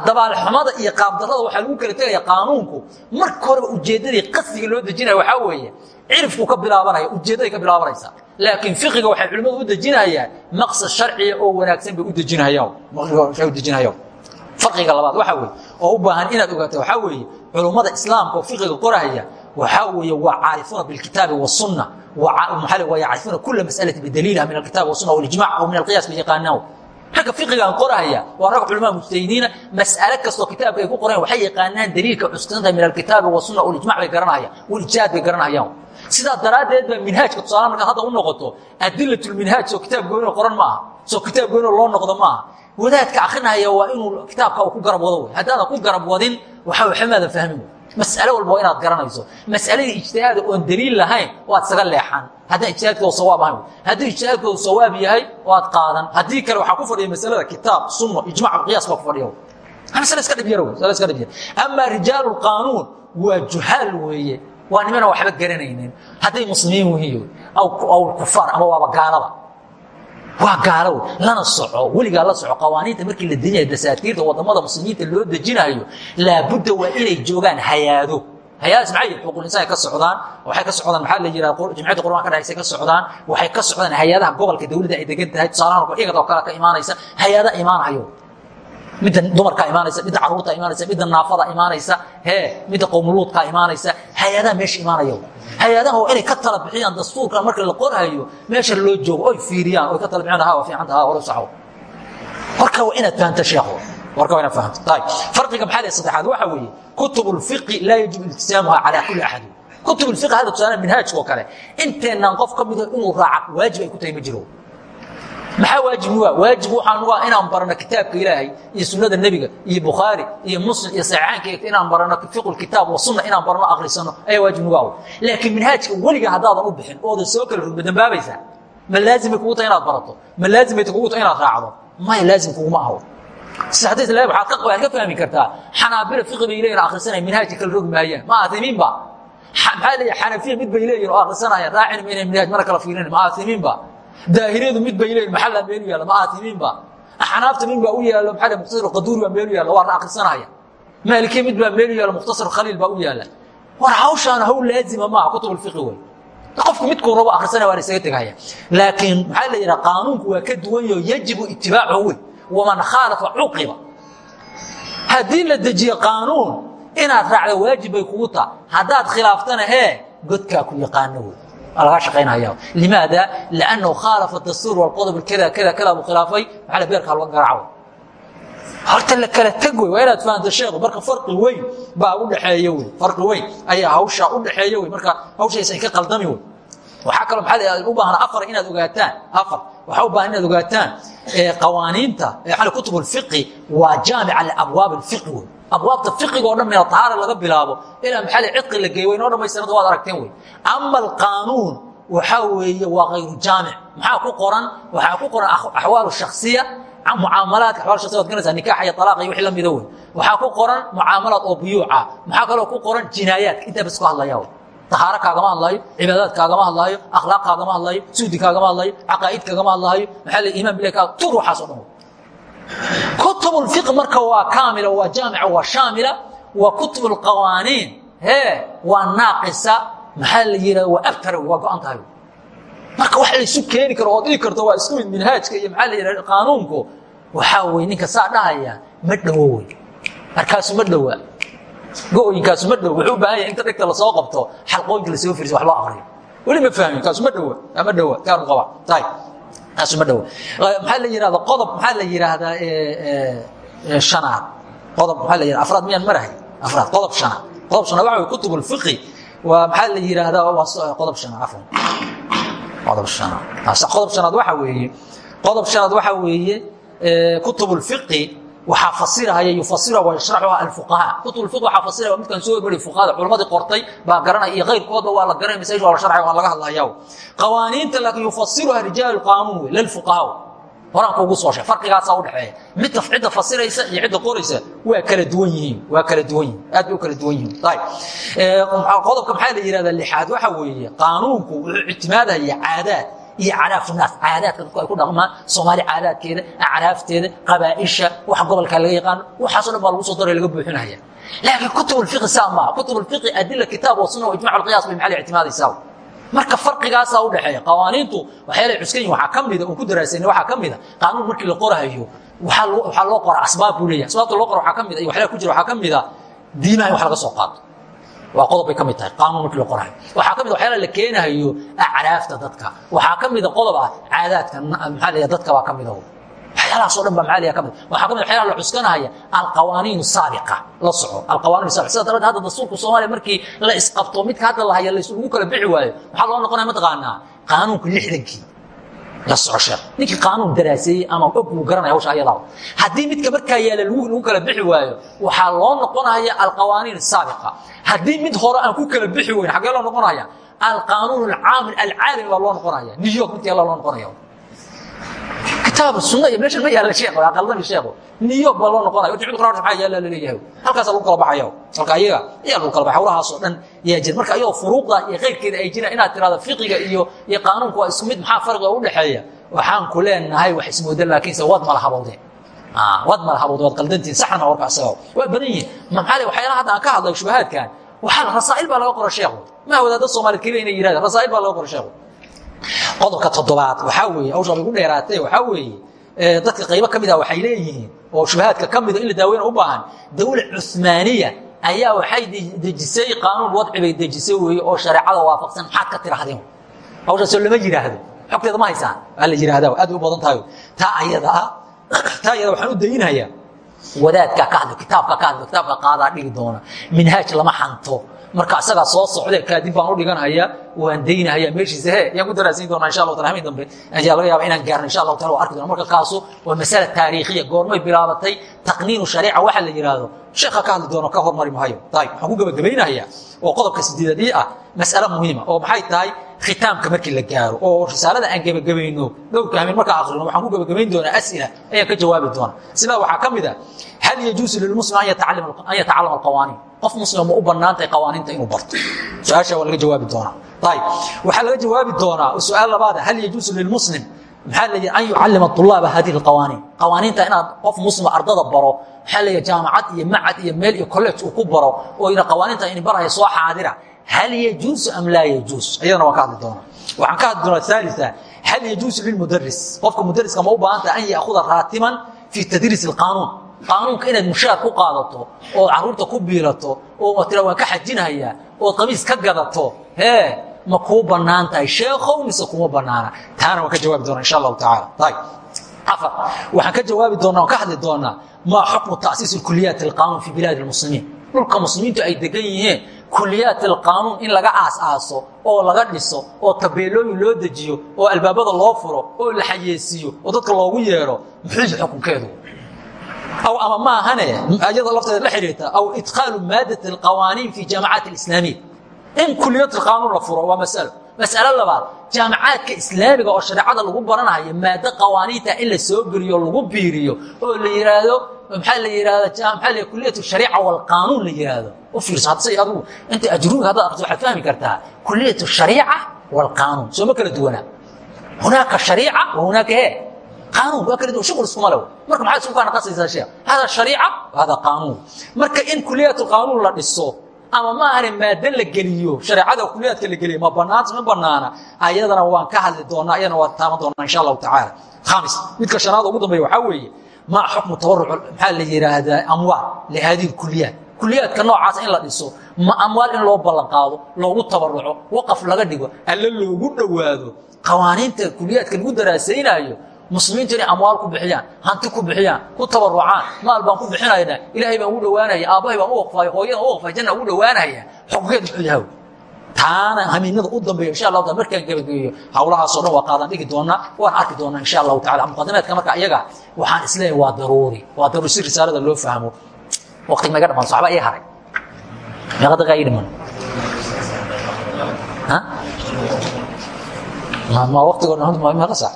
Dabaalxumada iyo qaabdarrada waxaa lagu kala tegaya qaanuunku. Marka horeba ujeeddadii qasdiga loo dejinaya waxaa weeye cilifku ka bilaabanaya ujeeddaday ka bilaabanaysaa laakiin fiqiga waxay culimmadu u dejinayaan maqsad sharciya oo wanaagsan bay u u dejinahayaan farqiga labaad waxaa weeye oo u baahan inaad ogaato waxaa weeye culummada islaamka oo fiqiga qorahaya waxaa weeye waa caarifuuna bilkitaabi wasunna waa yacrifuuna kula masalati bidaliiliha min alkitabi wasunna walijmac aw min alqiyaas bay yaqaanaan ragga fiqigan qorahaya waa rag culamaa mujtahidiina mas'ale kastoo kitaabka ay ku qoreen waxay yaqaanaan daliilka cuskantahay min alkitaabi wasunna walijmac bay garanahayaan. Walijaad bay garanahayaan. Sidaa daraaddeed baa minhaajka tusaale markaad hadda u noqoto adilatulminhaaj soo kitaab goyno qoran maaha soo kitaab goyno loo noqdo maaha wadaadka akrinahaya waa inuu kitaabka uu ku garab wado wey haddaadan ku garab wadin waxa waxamaadan fahmin mas'ale walba inaad garanayso. Mas'aladii ijtihaada oon daliil lahayn waad isaga leexan haddaan ijtihaadkooda sawaab ahayn haddii ijtihaadkooda sawaab yahay waad qaadan. Haddii kale waxaa ku fadhiya masalada kitaab sunno ijmac qiyaas baa ku fadhiya. Masale iska dhib yar iska dhib yar amaa rijaalu lqaanuun waa weeye. Waa nimana waxba garanaynin. Hadday muslimiin yihiin aw kufaar ama waaba gaalada waa gaalo lana soco weligaa la soco qawaaniinta markii la dejinayo dasaatiirta waddamada muslimiinta loo dejinayo laabudda waa inay joogaan hayaado. Hayaadaas maxay yihiin xuquuqul insaan ka socdaan waxay ka socdaan maxaa la yidhaha jimciyadda qur'aan ka dhexaysa ka socdaan waxay ka socdaan hayadaha gobolka dawladda ay degan tahay tusaalahan igad oo kale ka imaanaysa hayaada imaanayo. Midda dumarkaa imaanaysa midda caruurtaa imaanaysa midda naafada imaanaysa hee midda qowmuluudkaa imaanaysa hay'adaha meesha imaanayo hay'adaha inay ka tala bixiyaan dastuurka marka la qorhayo meesha loo joogo oy fiiriyaan oy ka tala bixiyaan ha waa fiicanta hore saxo. Warka waa inaad fahamta sheekho warka waa inaad fahamta tahay farqiga maxaa saddexaad? Waxa weeye kutub ulfiqi laa yajibu iltisaamuha calaa kulli axad kutub ulfiqi hadda tusaale minhaajka oo kale qof ka mida inuu raaca waajib ay ku tahay ma maxaa waajib nuga waajib waxaa nuga inaan barano kitaabka ilaahay iyo sunnada nebiga iyo bukhaari iyo muslim iyo saxiixaanka eegta inaan barano fiqu kitaab wa sunna inaan barano akhrisano. Ayaa waajib nuga aw laakiin minhaajka weliga haddaadan u bixin oodan soo kala rugba dambaabaysaa ma laazimay kugu tahay inaad barato? Ma laazimay kugu tahay inaad raacdo? Maya laazim kuguma aho. Si xadiis ilahi waxaad ka fahmi kartaa xanaabila fiqi bay leeyihiin akhrisanaya minhaajka kala rogi maayaan ma aatimiinba maxaa leeyahay xanafiya mid bay leeyihiin oo akhrisanayaan raacina mayna minhaaj mana kala fiirin ma aatimiinba daahiriyadu mid bay leeyihiin maxalla meelu yaalla? Ma aatimiinba axnaafta nin baa u yaalo maxaa mukhtasar qaduuri baa meelu yaalla waa la akhrisanaya maalikiya mid baa meelu yaalla mukhtasar khaliil baa u yaalla. War hawshaan hawl laazima maaha kutub ulfiqi wey qofku midkuu rabo akhrisanaya waa la isaga tegaya. Laakiin maxaa la yidhaha qaanuunku waa ka duwan yaho yajibu itibaacuhu wey waman khaalafa cuqiba. Haddii la dejiyo qaanuun inaad raacdo waajib bay kugu taha haddaad khilaaftana hee godkaa ku yaqaano wey waa lagaa shaqaynaya limaada? Liannahu khaalafa dastuur walqodob kada kada kada buu khilaafay maxaa beerkaa laga garaaco horta la kala teg wey waa inaad fahamta sheekhu marka farqi weyn baa u dhexeeya wey farqi weyn. Ayaa hawshaa u dhexeeya wey marka hawshaysan ka qaldami wey. Waxaa kaloo maxaa u baahan afar inaad ogaataan afar. Waxaa u baahan inaad ogaataan qawaaniinta xali kutub alfiqi waa jaamica liabwaab alfiqi wey abwaabta fiqiga o dhan min atahaara laga bilaabo ilaa maxaa cidqi la geey way noo dhamaystiranad waad aragteen wey. Ama alqaanuun waxaa weeye waa kayru jaamic. Maxaa ku qoran? Waxaa ku qoran axwaal shaksiya mucaamalaadka axwaal shaksiya waad garanaysaa nikaaxa iyo talaaqa iyo wixii la mida wey. Waxaa ku qoran mucaamalaad oo buyuuca. Maxaa kaloo ku qoran jinaayaadka? Intaa bas ku hadlaya wey. Tahaaro kaagama hadlaayo cibaadaad kaagama hadlaayo akhlaaq kaagama hadlaayo suudi kaagama hadlaayo caqaa'id kaagama hadlaayo maxaa la iman bilah kaa tur waxaas o dhan kutub اfiq marka waa kaamila waa jaamica waa shaamila wa kutub اqawaaniin he waa naaqisa maxaa la yihah waa abtara waa go-an tahay marka wax laysu keeni karo oo dhigi karto waa isku mid minhaajka iyo maxaa la yihah qaanuunku waxaa wey ninka saa dhahaya ma dhowo wey markaasu ma dhowa. Go-ooyinkaasu ma dhow wuxuu u baahan yahay inta dhegta la soo qabto xalqooyinka la soo firiso wax loo akriyo weli ma fahmin kaasu ma dhowa. Ma dhowa kaanu qaba. Tahay taasu ma dhowa maxaa la yihahda qodob maxaa la yidhaahdaa shanaad? Qodob maxaa la afraad miyaan marahay? Afraad qodob shanaad. Qodob shanaad waxa wey kutub ulfiqi waa maxaa la yidhaahdaa waa qodob shanaad afwan. Qodob shanaad. Qodob shanaad waxa weeye qodob shanaad waxa weeye kutub ulfiqi waxaa fasirahaya yufasira wayashraxuha alfuqahaa kutub ulfiq waxaa fasiraya waa midkaan soo hormariy fuqahada. Culammadii qortay baa garanaya iyo kayrkoodba waa la garanaya masaajid waa la sharxaya waan laga hadlayaa qawaaniinta laakiin yufasiruha rijaalu qaanuun wey lilfuqahaa horaan kuugu soo sheeg farqigaasaa u dhexeeya. Midda cidda fasiraysa iyo cidda qoraysa waa kala duwan yihiin waa kala duwan yihiin aad bay u kala duwan yihiin. Ayb qodobka maxaa la yihahdaa lixaad? Waxa weeye qaanuunku wuxuu ictimaadaya caadaad iyo caraafu naas. Caadaadka dadku ay ku dhaqmaan soomaali caadaadkeeda acraafteeda qabaaisha waxa gobolka laga yaqaano waxaaso dhan baa lagu soo daray laga buuxinaya. Laakiin kutub ulfiqi saa maaha. Kutub ulfiqi adila kitaab wa sunna wa ijmac alqiyaas bay maxaa la ictimaadaysaa marka farqigaasaa u dhexeeya qawaaniintu waxyaala cuskan yihiin waxaa ka mida oon ku daraasayna waxaa ka mida qaanuun markii la qorahayo waxaa loo qora asbaab buu leeyahay. Asbaabta loo qora waxaa ka mida iyo waxyaala ku jira waxaa ka mida diimaha in wax laga soo qaato waa qodob bay ka mid tahay qaanuun markii loo qorahayo waxaa ka mid waxyaala la keenahayo acraafta dadka. Waxaa ka mida qodob ah caadaadka maxaa la dadka baa ka mida waxyaalahaas o dhan ba maxaa ka mid waxaa ka mid waxyaalaha la cuskanahaya alqawaaniin saabiqa la soco. Alqawaaniin saabiqa sida daraadeed hadda dastuurka soomaaliya markii la isqabto midka hadda la haya la isugu kala bixi waayo waxaa loo noqonaya mataqaanaa qaanuunka lixdankii la soco sheekh ninkii qaanuun daraaseeyey ama og buu garanaya hawsha ayadaa haddii midka markaa yaalla lagu kala bixi waayo waxaa loo noqonaya alqawaaniin saabiqa haddii mid hore aan ku kala bixi weyn xaggee loo noqonaya? Alqaanuun alcaamil alcaalami baa loo noqonaya. New york yaalla loo noqonaya kitaab sunna iyo meeshan ma yaalla sheekh waa qaldami sheekhu new york baa loo noqonaya wajicul quraan maxaa yaalla la leeyahay halkaasaa lagu kala baxaya halka ayaga ayaa lagu kala baxay hawlahaasoo dhan yaa jira marka ayagoo furuuqda iyo keyrkeeda ay jiraan inaad tirahdo fiqiga iyo iyo qaanuunku waa isku mid maxaa farqiga u dhexeeya waxaan ku leenahay wax ismoodan laakiinse waad mala habowdeen waad mala habowdeen waad qaldantiin saxna warka asaga waa badan yihiin maxaa le waxyaalaha hadda aan ka hadlay shubahaadkan waxaa rasaa'il baa laga qora sheekhu maa wadaadda soomaaliyed keliya inay yirahdeen rasaa'il baa laga qora sheekhu qodobka toddobaad waxaa weeye hawsha bay ku dheeraatee waxaa weeye dadka qaybo ka mida waxay leeyihiin oo shubahaadka ka mida in la daaweyna u baahan dawla cuhmaaniya ayaa waxay dejisay qaanuun wadci bay dejisay weeye oo shareecada waafaqsan maxaad ka tirahdeen hawshaasoo lama yidhaahdo xogteeda ma haysaan waa la yidhahdaa aad u badan tahay taa ayada ah taa ayada waxaan u dayinhayaa wadaadka ka hadla kitaabka ka hadla kitaabka qaadaa dhigi doona. Minhaaj lama xanto marka isagaa soo socde kaadib baan u dhiganhayaa waan daynahaya meeshiisa he yaan ku daraasiin doonaa insha allah taala hamin dambe ayaa laga yaaba inaan gaarno insha allahu taala waa arki doona marka kaasu waa masala taariikhiya goormay bilaabatay taqniinu shariica waxa la yidhaahdo sheekha ka hadli doono ka hormari mahayo ayib waxaan ku gabagabaynahayaa oo qodobka sideedad ii ah mas'ale muhiima oo maxay tahay khitaamka markii la gaaro oo risaalada aan gebagabayno dhowrka hamin markaa akrino waxaan ku gebagabayn doonaa as'ila ayaan ka jawaabi doona. Sidaa waxaa ka mid a hal yajuusu lilmuslim an yatacalama alqawaaniin. Qof muslim ma u banaantahay qawaaniinta inuu barto. Su'aasha waa laga jawaabi doonaa. Ayib waxaa laga jawaabi doonaa su'aal labaada hal yajuusu lilmuslim maxaa la yidhi an yucallima طulaaba hadihi اlqawaaniin qawaaniinta inaad qof muslima ardada baro maxaa la yidhi jaamacad iyo macad iyo meel iyo college uu ku baro oo ina qawaaniinta ini baraya soo xaadira hal yajuusu am laa yajuus ayadana waan ka hadli doonaa waxaan ka hadli doonaa aalia hal yajuusu lilmudaris qofka mudariska ma u baahan tahay an yaakuda raatiman fii tadriis اlqaanuun qaanuunka inaad mushaar ku qaadato oo caruurta ku biilato oo tira waan ka xajinhayaa oo qamiis ka gadato hee ma kuu banaan tahay sheekhow mise kuma banaana taana waan ka jawaabi doona insha allahu tacaala ayb afar waxaan ka jawaabi doonaa ka hadli doonaa maa xukmu tasiis kuliyaat اlqanuun fi bilaad اlmuslimiin dhulka muslimiintu ay degan yihiin kuliyaat alqaanuun in laga aas-aaso oo laga dhiso oo tabeelooyin loo dejiyo oo albaabada loo furo oo la xayeesiiyo oo dadka loogu yeedho muxuu xukunkeedu? Aw ama maahane ayada lafteeda la xidhiirta aw idkhaalu maadat alqawaaniin fi jaamacaat alislaamiya in kuliyat alqaanuun la furo waa masalo. Masalo labaad jaamacaadka islaamiga oo shareecada lagu baranayo maado qawaaniinta in la soo geliyo lagu biiriyo oo la yihaahdo maxaa la yihahda maxaa la kuliyat shariica walqaanuun la yihaahdo u fiirso hadda say adigu inta ajruumka haddaad aqriso waxaad fahmi kartaa kuliyat shariica walqaanuun soo ma kala duwanaa hunaaka shariica wa hunaaka he qaanuun waa kala duwan shughul iskuma lew marka maxaad isku kaana qasaysaa sheekh? Hada shariica hada qaanuun. Marka in kuliyat qaanuun la dhiso ama ma ahane maado la geliyo shareecada kuliyaadka la geliyo ma banaanta ma banaana ayadana waan ka hadli doonaa ayadana waan taaban doonaa insha allahu tacaala. Khamis midka shanaada ugu dambeeya waxaa weeye maa xukmu tabaruc maxaa la yidhaahdaa amwaal lihadihi kuliyaat kuliyaadka noocaas in la dhiso ma amwaal in loo ballan qaado loogu tabaruco waqaf laga dhigo alle loogu dhowaado qawaaniinta kuliyaadka lagu daraasaynaayo muslimiintu inay amwaal ku bixiyaan hanti ku bixiyaan ku tabarucaan maal baan ku bixinayna ilaahay baan ugu dhowaanaya aabbahay baan u waqfay hooyadan u waqfay janna ugu dhowaanaya xukunkeed muxuu yahay taana hamiinada u dambeeya insha allahu taala markaan gabagabeeyo hawlahaasoo dhan waa qaadan dhigi doonaa waan arki doonaa insha allahu tacala muqadimaadka marka iyaga waxaan is leeyahay waa daruuri waa daruuri si risaalada loo fahmo. Waqti ma iga dhamaan soxba ii haray. Meeqa daqiiqa ii dhiman? Ma waqtigoo dhan meeqa saac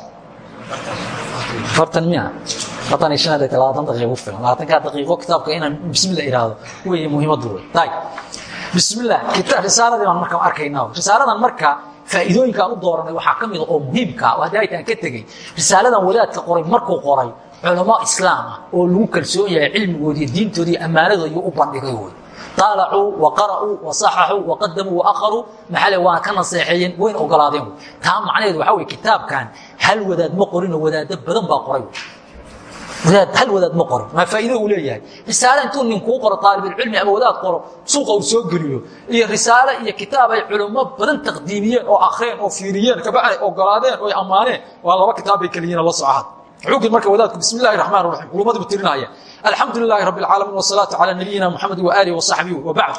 fartan miya fartan iyo shan daqiiqa labaatan daqiiqa ugu filan labaatankaa daqiiqo kitaabka inaan bismillah iraahdo weeye muhiimaddu wey tayib bismillah risaaladii baan marka arkaynaa risaaladan marka faa'iidooyinka aan u dooranay waxaa ka mida oo muhiimka oo haddii aytaan ka tegey risaaladan wadaadka qoray markuu qoray culamo islaam ah oo lagu kalsoon yahay cilmigoodi iyo diintoodi iyo ammaanadoodii u bandhigay wey طaalacuu وaqara'uu وaصaxaxuu وaqadamuu وaakharuu maxale waa ka naseexeeyeen wayna ogolaadeen wey taa macnaheedu waxaa wey kitaabkan hal wadaad ma qorinoo wadaado badan baa qoray wadaad hal wadaad ma qorin maa faa'iido uu leeyahay risaale intuu nin kuu qoro aalibulcilmi ama wadaad qoro suuqa uu soo geliyo iyo risaale iyo kitaab ay culummo badan taqdiimiyeen oo akhreen oo fiiriyeen kabacdi ogolaadeen oo ammaaneen waa laba kitaab bay keliyiin la socaad xugin marka wadaadku bismi illahi raxmaan raxiim culummadii bu tirinaya alxamdu lilaahi rabbi alcaalamiin wasalaatu calaa nabiyina muxamed waaalihi wasaxbihi wabacd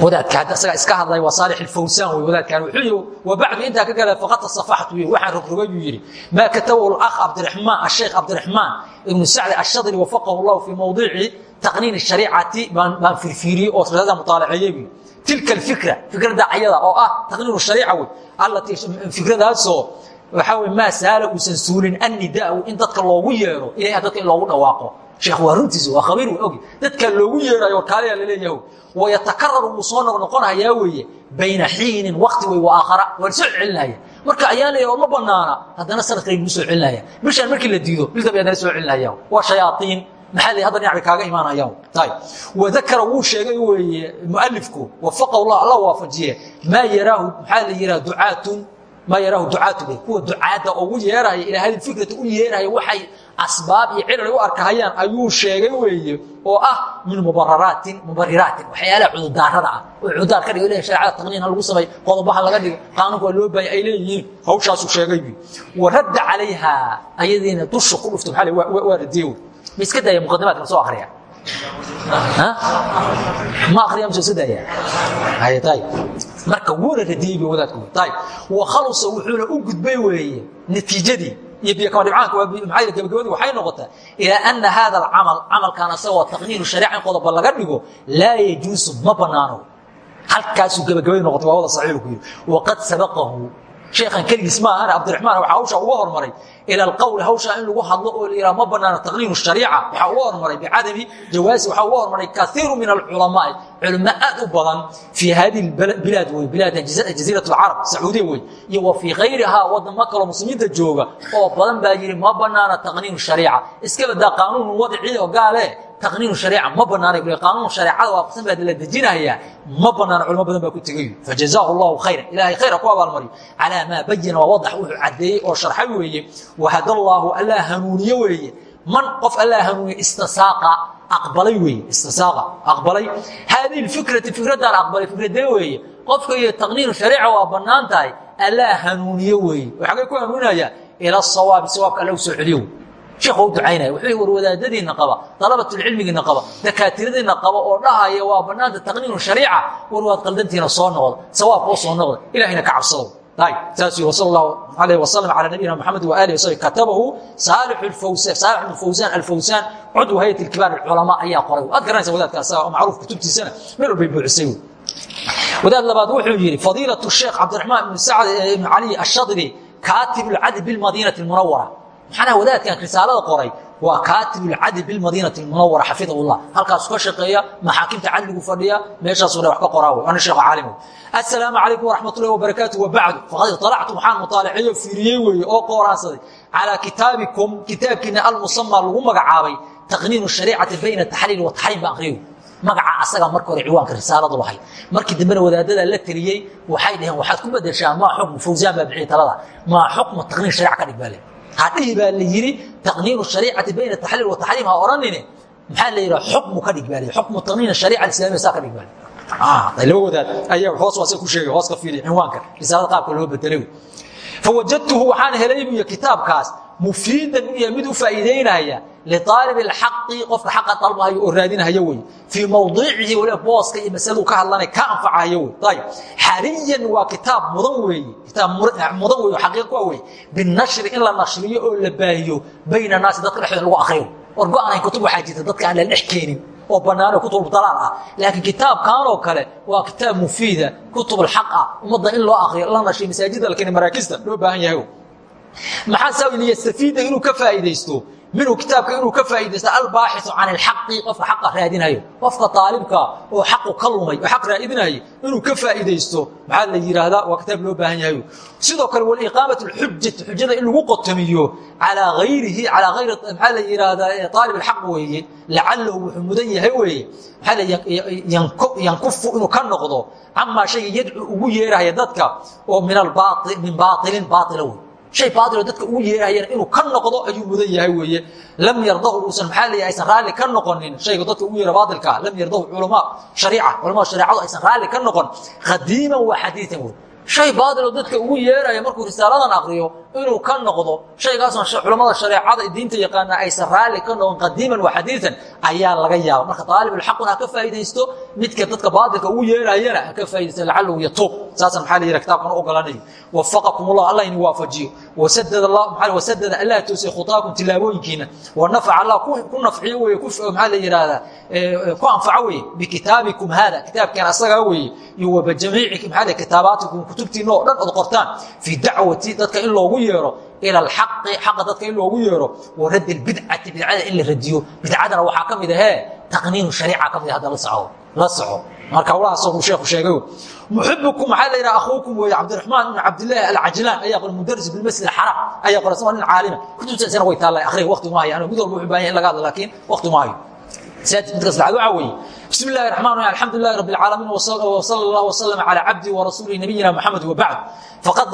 wadaadka iska hadlay waa saalix ilfawsaan wey wadaadkan wuxuu yidhi wabacdu intaa ka gala faqad tasafaxtu wey waxaan rogrogay buu yidhi maa katabahu alakh cabdiraxmaan asheekh cabdiraxmaan ibnu sacdi ashadri wafaqahu allahu fii mawdici taqniin shariicati. Baan firfiiriyey oo risaada mutaalaceeyey buu tilka alfikra fikradda ayada oo ah taqniinu shariica wey allatii fikradaasoo waxaa wey maa saala uusan suulin annidaau in dadka loogu yeero ilaha dadka in loogu dhawaaqo sheekh waa runtiisa waa khabiir waa ogi. Dadka loogu yeerayo kaaliya la leeyahay wayatakarar wuu soo noqnoqonayaa weeye bayna xiinin wakti wey wa aakhara waa la soo celinaya marka ayaan leeyahay oo ma banaana haddana sanadka lagu soo celinaya bishaan markii la diido bil dambe haddana soo celinaya waa shayaatiin maxaa la hadda dhinac bay kaaga imaanayaan ayib wadakara wuu sheegay weeye mualifku wafaqahu allah alla waafajiye maa yaraahu maxaa la yidhaha ducaatun. Maa yaraahu ducaatu kuwa ducaadda ugu yeeraya ilaa hadi fikrata u yeeraya waxay asbaab iyo cilal u arkahayaan ayuu sheegay weeye oo ah min mubararaatin mubariraatin waxyaalaha cudurdaarada ah. Oo cudurdaar ka dhigo leeyahay shareecada taqniin ha lagu sameeyo qodobaha laga dhigo qaanuunka waa loo baahaya ay leeyihiin. Hawshaasuu sheegay wa radda calayha ayadiina dusha ku dhufto maxaa waa radiyey wey ma iska daaya muqadimaadka soo akhriya ma akhriya ma soo tayib marka wuuna radiyey bi wadaadku tayib wa khalusa wuxuuna u gudbay weeye natiijadii iyo biyakama dhibcaanka maxaa gabagabadii waxay noqotaa ilaa ana hada alcamal camalkan asagoo taqniinu shariica in qodoba laga dhigo laa yajuusu ma banaano. Halkaasuu gabagabadii noqotay waa wada saxiixu ku yidhi. Waqad sabaqahu sheekhan keligiis ma ahane cabdiraxmaan waxaa hawshaa uga hormaray. Ila alqowli hawshaa in lagu hadlo oo la ma banaano taqniinu shariica waxaa uga hormaray bicadami jawaasi waxaa uga hormaray kaiiru min alculamaai culamo aad u badan fii hadihi bilaad wey bilaad jaziirat alcarab sacuudiya wey iyo wa fii kayrihaa wadamo kaloo muslimiinta jooga oo badan baa yidhi ma banaana taqniinu shariica. Iska badaa qaanuun wadicii oo gaale taqniinu shariica ma banaana bule qaanuun shareecada waafaqsan baa la dejinayaa ma banaana culamo badan baa ku tegay fajazaahu allahu khayran ilaahay khayra ku abaalmariyo calaa maa bayana waa wadax wuxuu caddeeyey oo sharxay weeye wahada allaahu allaa hanuuniye weeye man qof allaa hanuuniye istisaaqa aqbalay weeye istisaaqa aqbalay haadihi lfikrati fikraddaan aqbalay fikradee weeye qofka iyo taqniinu shariica waa bannaan tahay allaa hanuuniye weeye oo xagay ku hanuuninaya ila sawaabi sawaabka alla u soo celiyo sheekh waa u ducaynaya wuxuu war wadaadadiinna qaba dalabatulcilmigiinna qaba dakaatiradeenna qaba oo dhahaya waa bannaanta taqniinu shariica war waad qaldantiina soo noqda sawaabka u soo noqda ilahayna ka cabsado saas wsal allahu alayh wasalam calaa nabiyina moxamed waaalih wasabi katabahu saalix bn fawsaan alfawsaan cudw hayat kibaar culamaa ayaa qoray waad garanaysa wadaadka asaga oo macruuf kutubtiisana meel walbay buuxisay wadaad labaad wuxuu yidhi fadiilaة sheekh cabdiraxmaan ibn sacd ibn cali ashadri kaatib اlcadl biاlmadiinati اmunawara maxanaa wadaadkan risaalada qoray? Waa kaatibu lcadl bilmadiinati munawara xafidahullah. Halkaasu ka shaqeeya maxaakimta cadligu fadhiya meeshaasu dha wa ka qoraa w ana sheekh caalim. Assalaamu calaykum waraxmat ullahi wabarakaatu wabacdu faqad iطalactu waxaan mutaalaceeyo fiiriyey weeye oo qooraansaday calaa kitaabikum kitaabkiina almusama lagu magacaabay taqniinu shariicati bayna taxliil wa taxriim ba akriyo magaca asagaa marka hore ciwaanka risaaladu lahayd markii dambena wadaadadaa la teliyey waxay dhaheen waxaad ku bedeshaa maa xukmu fawsaan baa bixiya talada. Maa xukmu taqniin shariica ka dhig baa leh hadhihi baa la yidhi taqniinu shariicati bayna taxliil wa taxriim ha odhanine maxaa la yidhaha xukmu ka dhig baa le xukmu taqniin shariica alislamiya saa ka dhig baa le laba wadaad. Ayaa hoos waase ku sheegay hoos ka fiiriya cinwaanka. Risaalada qaabka loo bedelay fawajadtuhu waxaan helay buy kitaabkaas mufiidan u yahay mid u faa'iidaynaya liaalib اlxaqi qofka xaqa dalbahayo oo raadinahaya wey fii mawdicihi waliba booska iyo masaladu ka hadlanay ka anfacahayo wey ayb xaliyan waa kitaab mudan weeye kitaab mudan wey xaqiiq waa wey binashri in la nashriyo oo la baahiyo bayna naasi dadka dhexdooda lagu akriyo war go'aanay kutub waxaa jirta dadka aan la dhex keenin oo banaano kutub dalaal ah. Laakiin kitaabkan oo kale waa kitaab mufiida kutub alxaq ah. Ummadda in loo akriyo la nashiyo masaajidda la keena maraakista loo baahan yahay maxaa sabab liyastafiida inuu ka faa'iidaysto? Minhu kitaabka inuu ka faa'iidaysto albaaxisu can ilxaqi qofka xaqa raadinayo qofka aalibka oo xaqu ka lumay oo xaq raadinayo inuu ka faa'iidaysto maxaa la yidhaahdaa waa kitaab loo baahan yahay. Sidoo kale waliqaamat alxujati xujada in lagu qotomiyo calaa hayrihi calaa hayri maxaa la yidhaahdaa aalib alxaq weeye lacalahu wuxuu mudan yahay weeye. Yankufu inuu ka noqdo camaa shayga yadcu ugu yeerahaya dadka oo min baailin baaila wey shay baailo dadka ugu yeerahayana inuu ka noqdo ayuu mudan yahay weeye. Lam yardahu uusan maxaa leeyahay aysan raalli ka noqonin. Shayga dadka ugu yeera baailkaa lam yardahu culamaa shariica culamada shareecadu aysan raalli ka noqon. Qadiiman waa xadiian wey shay baailoo dadka ugu yeeraya markuu risaaladan akriyo inuu ka noqdo shaygaasna culammada shareecada diinta yaqaana aysan raalli ka noqon qadiiman wa xadiian ayaa laga yaaba marka aalibulxaquna ha ka faa'iidaysto midka dadka baailka ugu yeerayana ha ka faaidaysto lacalahu yatuub. Saasa maxaa la yidha kitabkan u ogolanayo wafaqakum allah allah ini waafajiyo wasadada wasadada allah toosiye khutaakum tilaabooyinkiina. Wanafaca allah ku nafciyo weye maxaa la yidhaahdaa? Ku anfaco weye bikitaabikum haada. Kitaabkan asagaa weeye. Iyo wabajamiici maxaa kitaabaatikum kutubtiina oo dhan od qortaan. Fii dacwati dadka in loogu yeero ila alxaqi xaqa dadka in loogu yeero. Wa radd albidcati bidcada in la radiyo. Bidcadana waxaa ka mid ahee taqniinu shariica ka mid hadda la soco la soco. Marka hawlahaasoo sheekhu sheegay muxibukum maxaa la yidhaha akhuukum weeye ibn cabdillaahi alcajlaan ayaa qoray mudaris bilmasjid alxaram ayaa qoray sama nin caalima kutubtaasina way taallay akhriga waqti maayo anigu mid walba wuxuu baahan laga hadlo laakiin maayo midkaas raxmaan raxiim alxamdu lilahi rabbi alcaalamiin wsala allah wasalam calaa cabdi wa rasuuli nabiyina moxamed wabacd faqad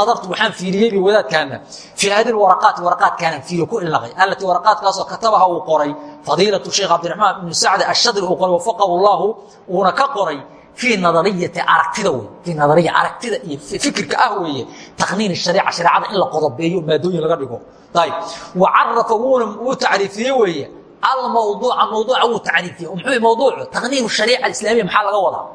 nadartu waxaan fiiriyey bi wadaadkaana. Fii hadi lwaraqaati waraqaadkaanaan fiiriyo ku ilnaqay allatii waraqaadkaasoo katabaha uu qoray fadiilatu sheekh cabdiraxmaan ibnu sacdi ashadri uu qoray wafaqahu llahu uuna ka qoray fii nadariyati aragtida wey fii nadariya aragtida iyo fikirka ah weeye. Taqniin shariica shareecada in la qodobeeyo maadooyin laga dhigo. Ayib wa carafa wuuna uu tacriifiyey weeye almawduuca mawduuca wuu tacriifiyey muxuu mawduucu taqniinu shariica alislaamiya maxaa laga wadaa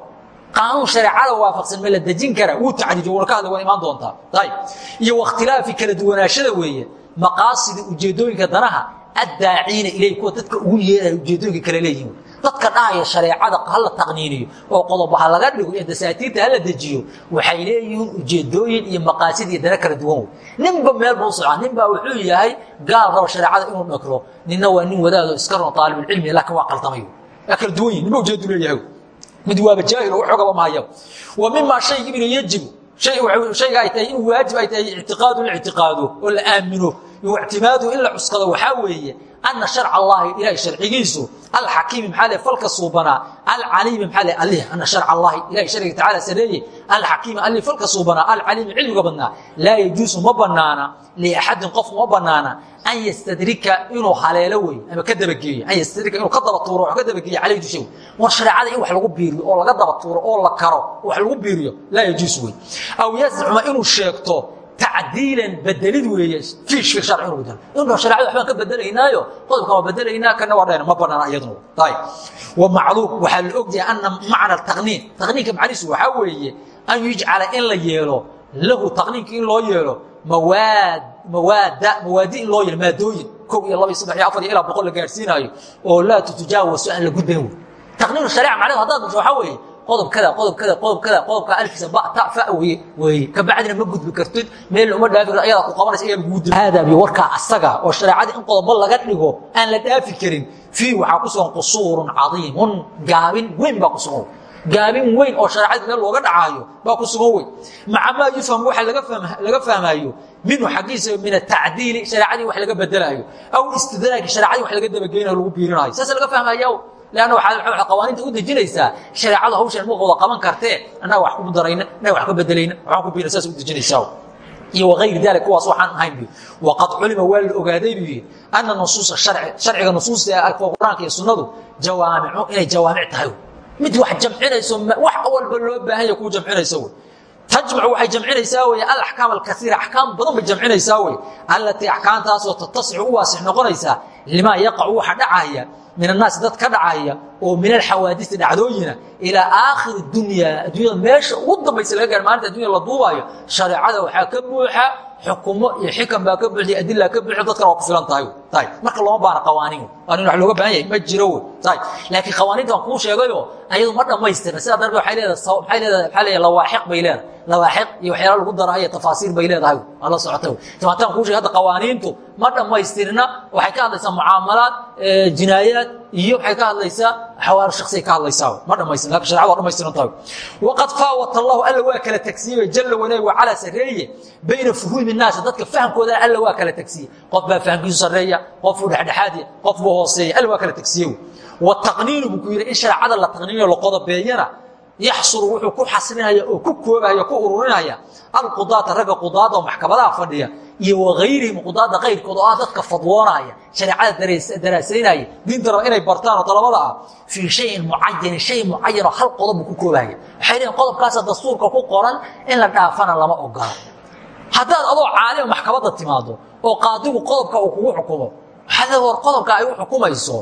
qaanuun shareecada waafaqsan ma la dejin kara wuu tacriifiye wuuna ka hadlay waa imaan doontaa ayib iyo wakhtilaafi kala duwanaashada weeye maqaasida ujeedooyinka danaha addaaciina ilay kuwa dadka ugu yeeraya ujeedooyinka kale leeyihiin dadka dhahaya shareecada hala taqniiniyo oo qodoba ha laga dhigo iyo dasaatiirta hala dejiyo waxay leeyihiin ujeedooyin iyo maqaasid iyo dana kala duwan. Wey ninba meel buu socaa nin baa wuxuu yahay gaal raba shareecada inuu dhakro ninna waa nin wadaado iska ron aalibulcilmi laakiin waa qaldamay waa kala duwan yihiin ninba ujeedu leeyahay? Mid waaba jaahil oo xogaba mahaya wa mimaa shayga ibnu yajibu shayga ay tahay in waajib ay tahay ictiqaadu la ictiqaado oo la aamino ictimaadu in la cuskado waxaa weeye ana sharc allahi ilahay sharcigiisu alxakiimi maxaa falka suubanaa alcaliimi maxaa alih ana sharc allahi ilahay sharciga tacaala sareeye alxakiimi alih falka suubanaa alcaliimi cilmiga badnaa laa yajuusu ma banaana liaxadin qof ma banaana an ystadrika inuu haleelo wey ama ka dabageeyo an ystadrika inuu ka daba tuuro ka dabageeyo calayh dusha wey war shareecada in wax lagu biiriyo oo laga daba tuuro oo la karo wax lagu biiriyo laa yajuus wey aw yazcuma inuu sheegto tacdiilan bedelid weeye fii sharci inuu bedelo inuu shareecada waxbaan ka bedelaynaayo qodobkan waa bedelaynaa kana waa dhahayna ma banaana iyaduna ayib wa macluum waxaa la ogyahay ana macna taqniin taqniinka macnihiisu waxaa weeye an yujcala in la yeelo lahu taqniinka in loo yeelo mawaad mawaada mawaadi in loo yeelo maadooyin kow iyo laba iyo saddex iyo afar iyo ilaa boqol la gaadhsiinaayo oo laa tutujaawaso aan la gudbayn wey taqniinu shariica macnaheedu haddaad masho waxaa weeye qodob kada qodob kada qodob kada qodobka alkiisa ba ta fa weye weeye. Kabacdina ma gudbi kartid meel uma dhaafi karto ayadaa ku qabanaysa ayaa lagugu dil haadaabi warkaa asaga oo shareecada in qodobo laga dhigo aan la dhaafi karin fiih waxaa ku sugan qusuurun cadiimun. Gaabin weyn baa ku sugan. Gaabin weyn oo shareecada meel looga dhacaayo baa ku sugan wey maca maa yufham waxa laga fahmaayo minhu xaggiisa min atacdiili shareecadii wax laga bedelaayo aw istidraaki shareecadii wax laga dabageynayo lagu biirinayo saasa laga fahmaya lanna waxaa qawaaniinta u dejinaysaa shareecadu hawshan wada qaban kartee annaga wax ku darayna annaga wax ka bedelayna waxaan ku biirina saas u dejinaysaa iyo wagayri daalik kuwaas waxaan ahayn waqad culima waa la ogaaday buu yidhi ana nusuusa harci sharciga nusuusta ee qur'aanka iyo sunnadu jawaamicu inay jawaamic tahay mid wax jamcinayso wax walba loo baahanya kuu jamcinaysa wey tajmacu waxay jamcinaysaa wey alaxkaam alkaiira axkaam badan bay jamcinaysaa wey allatii axkaamtaasoo tatasicu u waasix noqonaysaa limaa yaqacu waxa dhacaya min annaasi dad ka dhacaya oo min alxawaadisi dhacdooyina ilaa aakhiri dunya adduunyada meesha ugu dambaysa laga gaar maalinta addunya la duubaayo shareecada waxaa ka buuxa xukumo iyo xikam baa ka buuxda adila ka buuxda dadkana waa ku filan tahay marka looma baana qawaaniin waa in wax looga baahan yahay ma jiro tahay laakiin qawaaniinta waan kuu sheegayo ayadu ma dhammaystirna. Sidaa darteed waxay leedahay maxaa leeyahay lawaaxiq bay leedahay. Lawaaxiq iyo waxyaala lagu darayo iyo tafaasiir bay leedahay. Waa la socotay. Timaataan kuu sheegay hadda qawaaniintu ma dhammaystirna. Waxay ka hadlaysaa mucaamalaad jinaayaad iyo waxay ka hadlaysaa xawaalo shaksiya ka hadlaysaa. Ma dhammaystirin laakiin sharcada waa dhammaystiran tahay. Waqad faawat allahu alla waa kala tagsiiyey jalla wanaag wa calaa sareeye bayna fuhuumi naasi dadka fahamkooda alla waa kala tagsiiyey qof baa fahamkiisu sarreeya qofuu dhexdhexaadiya qof buu hooseeya alla waa kala tagsiiye wataqniinu buu ku yidhi in shareecada la taqniinayo la qodobeeyana yaxsuru wuxuu ku xasrinaya oo ku koobaya ku ururinaya alqudaata ragga qudaada oo maxkamadaha fadhiya iyo wagayrihim qudaada qayrkood oo ah dadka fadwoonaya shareecada daraasaynaya diinta raba inay bartaan oo dalabada ah fii shayin mucayanin shay mucayanoo hal qodob buu ku koobaya. Waxay leeyiin qodobkaasa dastuurka ku qoran in la dhaafana lama ogola. Haddaad adoo caalima maxkamadda timaado oo qaadigu qodobka uu kugu xukumo. Waxaad war qodobka ay u xukumayso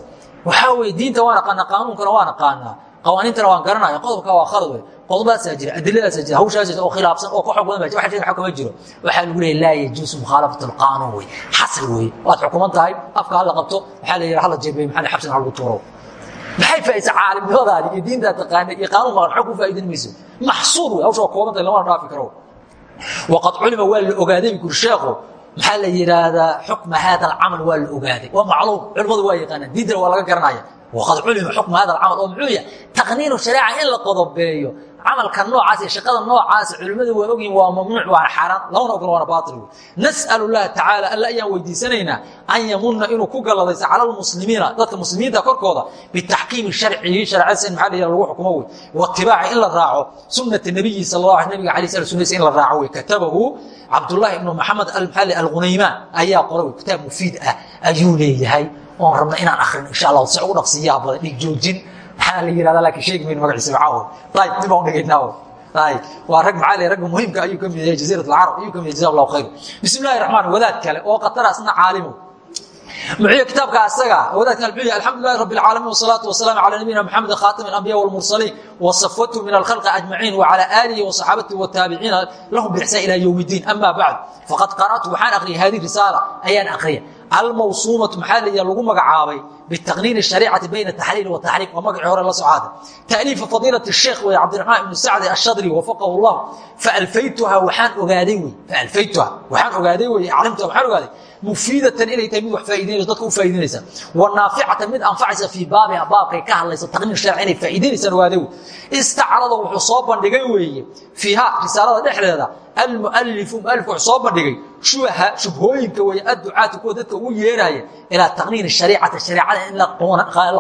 waxaa weye diinta waa naqaanaa qaanuunkana waa naqaanaa qawaaniintana waan garanaya qodobka waa khalad wey qodobadaasaa jira adiladaasaa jira hawshaas oo khilaafsan oo ka xog badan ba jira. Waxa kama jiro. Waxaa lagu leeya laa yajuusu mukhaalafat alqaanuun wey xasri wey waad xukuman tahay afka hala qabto waxaa la yidhi hala jeebey maxaa xabsin ha lagu tuuro. Maxay faa'isa caalimnimadaadi iyo diintaa taqaana iyo qaanuunka aan xog ku faa'iidin mayso? Maxsuud wey hawsha waa koobantay lamana dhaafi karo waqad culima waa la ogaaday buu kuri sheekhu maxaa la yidhaahdaa xukma hada alcamal waa la ogaaday? Waa macluum. Culimmadu waa yaqaanaan. Diintana waa laga garanaya waqad culima xukma hada alcamal oo muxuu yahay? Taqniinu shariica in la qodobeeyo camalka noocaas iyo shaqada noocaas culimmadu waa ogyihiin waa mamnuuc waana xaaraan lamana ogol waana baatil wey nas'alu llaha tacaala alla ayaan weydiisanaynaa an yamunna inuu ku galladayso cala almuslimiina dadka muslimiinta korkooda bitaxkiimi sharcihi sharcadiisa in maxaa la yidhaha lagu xukumo wey waatibaaci in la raaco sunnata nabiyi sala allah alay nabiga alay sala sunnadiisa in la raaco wey katabahu cabdullaahi ibnu maxamed almaxali alghunaymaan ayaa qoray wey kitaab mufiid ah ayuu leeyahay oon rabna inaan akrino insha allah si ugu dhaqsiiyaha badan dhig joojin maxaa la yirahdaa? Laakiin sheegi mayno magaciisa macaawo ayib dib baan u dhigaynaa ayib waa rag maxaa ragga muhiimka ayuu ka mid yahay jaziirat alcarab ayuu ka mid yahay jazahu allahu khayr. Bismi illahi raxmaan wadaad kale oo qatara asna caalimo muxuu kitaabka asaga? Wadaadkan muxuu yahay alxamdulillahi rabbi alcaalamiin wasalaatu wasalaamu calaa nabiyina maxamed khaatami alambiya walmursaliin wasafwatu min alkhalqi ajmaciin wacala aalihi wasaxaabatihi wataabiciina lahum biixsaan ila yowm iddiin ama bacd faqad qara'tu waxaan akhriyay hadihi risaala ayaan akhriyay almawsuumatu maxaa la lagu magacaabay bitaqniin shariicati bayna taxliil wa taxriim waa magacii hore la socaada taaliifa fadiilati sheekh wey cabdiraxmaan ibnu sacdi ashadri wafaqahu llah faalfaytuha waxaan ogaaday wey faalfaytuha waxaan ogaaday wey aclimtuha waxaan ogaaday mufiidatan inay tahay mid wax faa'idaynayso dadka u faa'idaynaysa wa naaficatan mid anfacaysa fii baabiha baabkay ka hadlayso taqniin sharci inay faa'idaynaysan ogaaday wey istacrada wuxuu soo bandhigay weeye fiiha risaalada dhexdeeda almualifu mualifku wuxuu soo bandhigay shubaha shubhooyinka weeye adducaati kuwa dadka ugu yeeraya ilaa taqniini shariicati shariicada in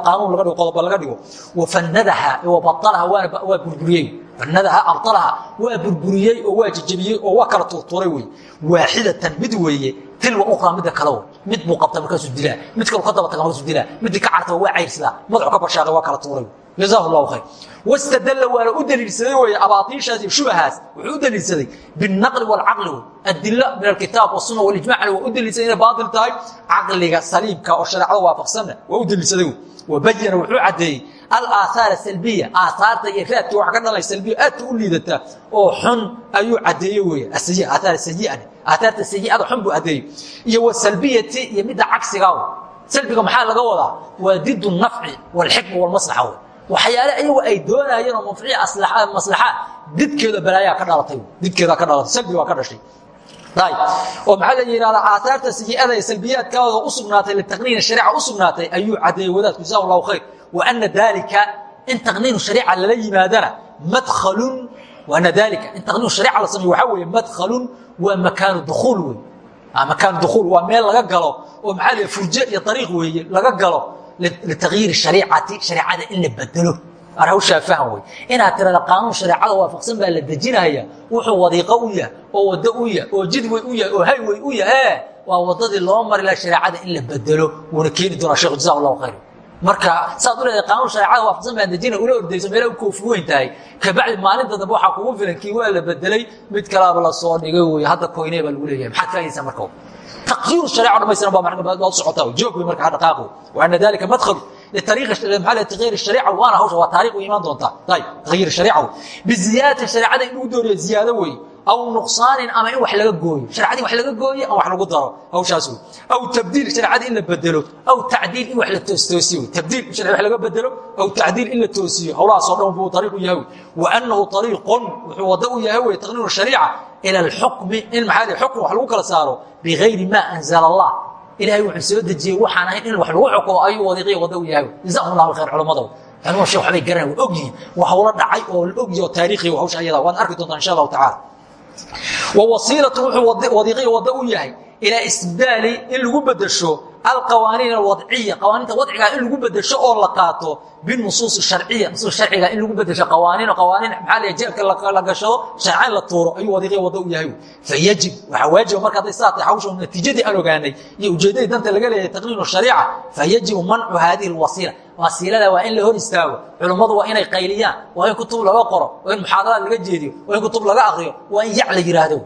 qaanuun laga dhigo qodoba laga dhigo wa fanadaha wa batalaha waa burburiyey cunadaha abalaha waa burburiyey oo waa jejebiyey oo waa kala turturay wey waaxidatan mid weeye tilwa ukhraa midda kale w mid buu qabta markaasuu dilaa mid kalu ka daba taga markaasuu dilaa middii ka cartaba waa cayrsidaa madaxu ka bashaaqay waa kala tuuray. Jazahu llahu khayr. Wastadalla waana u daliilsaday wey abaatiishaas iyo shubahaas wuxuu u daliilsaday binnaqli waalcaqli wey adilo min alkitaab wasunna walijmacli waa u daliilsaday inay baatil tahay caqliga saliimka oo shareecada waafaqsanna waa u daliilsaday wey wabayana wuxuu caddeeyey alaahaar salbiya aahaarta iyo raadka wax ka dhalay salbiya aadka u liidata oo xun ayuu caddeeye wey aaaar sayian aaaarta sayiada xun buu caddeeyey. Iyo wasalbiyati iyo midda cagsiga salbiga maxaa laga wadaa? Waa did nafci wاlxikma wاlmaslaxa wey waxyaale ayagu ay doonayeen oo manfici maslaxa didkeeda balaayaa ka dhalatay. Didkeeda ka dhalatay salbi waa ka dhashay. Oo maxaa la yidhahdaa aaaarta sayiada ee salbiyaadkaooda u sugnaatay litaqniini shariica u sugnaatay ayuu caddeeyey wadaadku jazaa allahu khayr wa ana daalika in taqniinu shariica lala yimaadana madkhalun waana daalika in taqniinu shariica la sameeyo waxaa weeye madkhalun waa makaanu dukhuul wey makaanu dukhuul waa meel laga galo oo maxaa la furje iyo ariiq weeye laga galo litagyiiri shariicati shareicada in la bedelo ar hawshaa faham wey inaad tirada qaanuun shareecada waafaqsan baa la dejinaya wuxuu wadiiqo u yahay oo wado u yahay oo jidwey u yahay oo haywey u yahe waa wadadii loo mari laha shareecada in la bedelo wuuna keeni doonaa shekhu jaza allahu khayr marka saad u leedahay qaanuun shareecada waafaqsan baan dejina ula ordayso meela u koofi weyn tahay kabacdi maalinta dambe waxaa kugu filan kii waa la bedelay mid kalaaba la soo dhigay wey hadda koynee baa lagu leeyahay maxaad faahaysaa marka taqyiir shareeca dhamaystiran baa socotaa joog wey marka dhaqaaqo wa ana dalika madkhalu تغير الشريعة وانا hawsha waa taariikh u imaan doontaa تغيير الشريعة بزيادة شريعada in lagu dooriyo ziyaado wey aw nuqsaanin ama in wax laga gooyo shareecadii wax laga gooyo ama wax lagu daro hawshaas wey aw tabdiil shareecadii in la bedelo aw tacdiil in wax la toostoosiyo tabdiil sharci wax laga bedelo aw tacdiil in la toosiyo hawlahaas oo dhan buu طariiq u yahay wey wa annahu طariiqun wuxuu wado u yahay wey taqniinu shariica ila alxukmi in maxaa xukm wax lagu kala saaro bigayri ma anzala allah ilahay wuxuu soo dejiyey waxaan ahayn in wax lagu xukumo ayuu wadiiqiya wada u yahay jazakum allahu khayr culammadow culamada shee waxbay garanay waa ogyihiin waa hawlo dhacay oo la ogyahay oo taariikhiya hawsha ayada waad arki doontaa insha allahu tacaala wa wasiilatu wuxuu wadiiqiya wada u yahay ilaa istibdaali in lagu bedesho alqawaaniin alwadciya qawaaniinta wadciga in lagu bedesho oo la qaato binusuus sharciya nusuus sharciga in lagu bedesho qawaaniin qawaaniin maxaa la jeelka la gashado sharcan la tuuro ayuu wadiiqiya wada u yahay fayajib waxaa waajiba marka hadday saa tahay hawsha natiijadii aan ogaanay iyo ujeeddadii danta laga leeyahay taqniinu shariica fayajibu mancu hadihi alwasiila wasiilada waa in la hor istaago culummadu waa inay qayliyaan waa in kutub laga qoro waa in muxaadaraad laga jeediyo waa in kutub laga akriyo waa in yac la yidhaahdo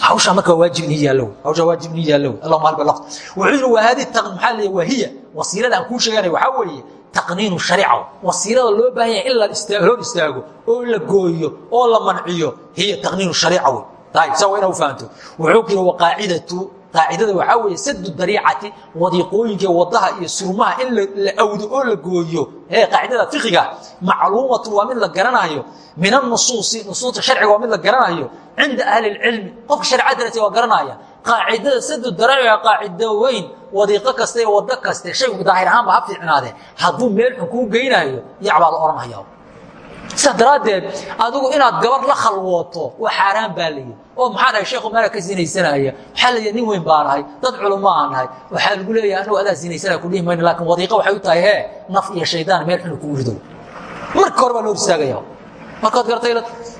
hawshaa marka waajib inii yaallow hawshaa waajib inii yaallow allahuma hal balaqt wuxuu waa hadi taqn maxaa leeyahay? Waa hiya wasiilada aan kuu sheeganay. Waxaa weeye taqniinu shariica wasiilada loo baahan yahay in la hor istaago oo la gooyo oo la manciyo hiya taqniinu shariica wey tahay saa waa inaa u fahanto wuxuu ku yidhi waqaacidatu qaacidada waxaa weeye sadu dariicati wadiiqooyinka wadaha iyo surmaha in la awdo oo la gooyo ee qaacidada fiqiga macluumatu waa mid la garanayo min anusuusi nusuusta sharciga waa mid la garanayo cinda ahli اlcilmi qofka shareecad darasa waa garanaya qaacidada sadu dariica qaacido weyn wadiiqo kaste iyo wado kaste shaygu daahir ahaanba ha fiicnaadee. Hadduu meel xun kuu geynayo yac baa la odhanaya sidaa daraaddeed adigu inaad gabar la khalwooto waa xaaraan baa layidhi oo maxaa dhahay sheekhu meela ka sinaysanaya waxaa layidhi nin weyn baa nahay dad culummo aan nahay. Waxaa lagu leeyahay anagu adaa sinaysanaya ku dhihi mayno laakiin wadiiqa waxay u tahay hee naf iyo shaydaan meel xun kugu rido marka hore baa loo istaagaya markaad gartay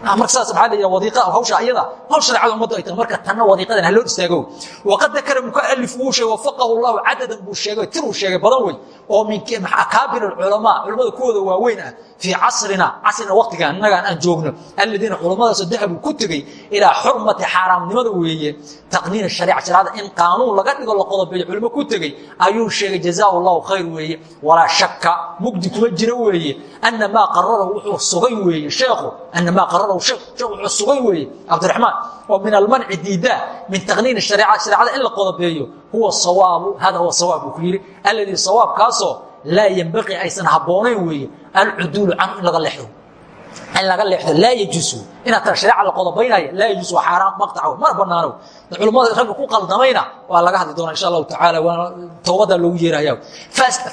marka saas maxaa la wadiiqa hawsha ayada hawl shareecada ummaddu ay tahay marka tanna wadiiqadan ha loo istaago. Waqad dakara mukalif wuu sheegay wafaqahu allahu cadadan buu sheegay tir uu sheegay badan wey oo min akaabir alculamaa culimmada kuwooda waaweyn ah fii casrina casrina waqtigan innagaan aan joogno alladiina culummadaasoo dahabu ku tegey ilaa xurmati xaaraamnimada weeye. Taqniin shariica shareecada in qaanuun laga dhigo la qodobeeyo culimo ku tegey. Ayuu sheegay jazaa allahu khayr weeye. Walaa shakka mugdi kuma jiro weeye. Ana maa qararahu wuxuu sugay weeye sheekhu ana maa qararahu sheekh wuxuu sugay weeye cabdiraxmaan oo min almanci diidaa min taqniin shareeca shareecada in la qodobeeyo huwa sawaabu hada huwa sawaab buu ku yidhi alladii sawaabkaasoo laa yenbaqii aysan habboonayn weeye alcuduulu canhu in laga leexdo in laga leexdo laa yajuusu inaad tara shareeca la qodobaynaya laa yajuus waa xaaraan maqtaco mana banaano culimmada ragga ku qaldamayna waa laga hadli doonaa insha allahu tacaala waana towbadaa loogu yeerahaya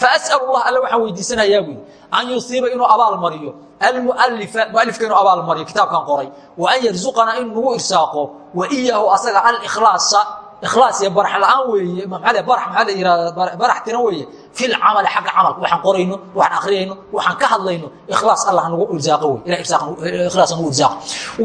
faas'al allah alle waxaan weydiisanayaa buyi an yusiiba inuu abaal mariyo. Almualifa mualifka inuu abaal mariyo kitaabkan qoray. Wa an yarzuqanaa inuu nagu irsaaqo wa iyaahu asaga alikhlaasa ikhlaas iyo barax la'aan weeye maaa barax maxaa la yihahda barax tiran weeye fi lcamali xagga camalka waxaan qorayno waxaan akhriyayno waxaan ka hadlayno ikhlaas allah nagu irsaaqo wey ila ikhlaas nagu irsaaqo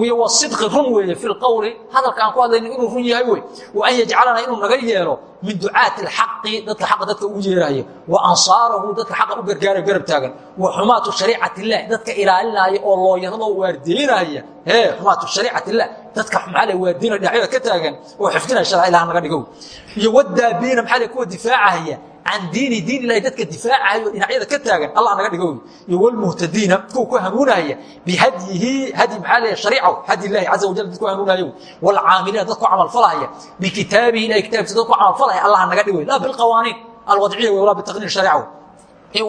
iyo wa sidqi run weeye fi lqowli hadalka aan ku hadlayno inuu run yahay wey wa an yajcalana inuu naga yeelo min ducaati alxaqi dadka xaqa dadka ugu yeeraayo wa ansaarahu dadka xaqa u gargaara garab taagan wa xumaatu shariicati illah dadka ilaalinaya oo looyadadoo waardeynaya hee xumaatu shariicati illah dadka maxaa la waardeynaya dhinacyada ka taagan oo xifdinaya sharca ilaah naga dhigo iyo wadaabiina maxaa kuwa difaacahaya can diini diin ilahi dadka difaacayo dhinacyada ka taagan allah naga dhigo iyo wlmuhtadiina kuwa ku hanuunaya bihadyihi hadyi maxaa leeya shariicaw hadyi ilahi caza wajal dad ku hanuunayo wlcaamiliina dad ku camalfalaya bikitaabihi ilahi kitaabkiisa dad ku camalfalaya allah naga dhigo laa bilqawaaniin alwadciya walaa bitaqniin shariicaw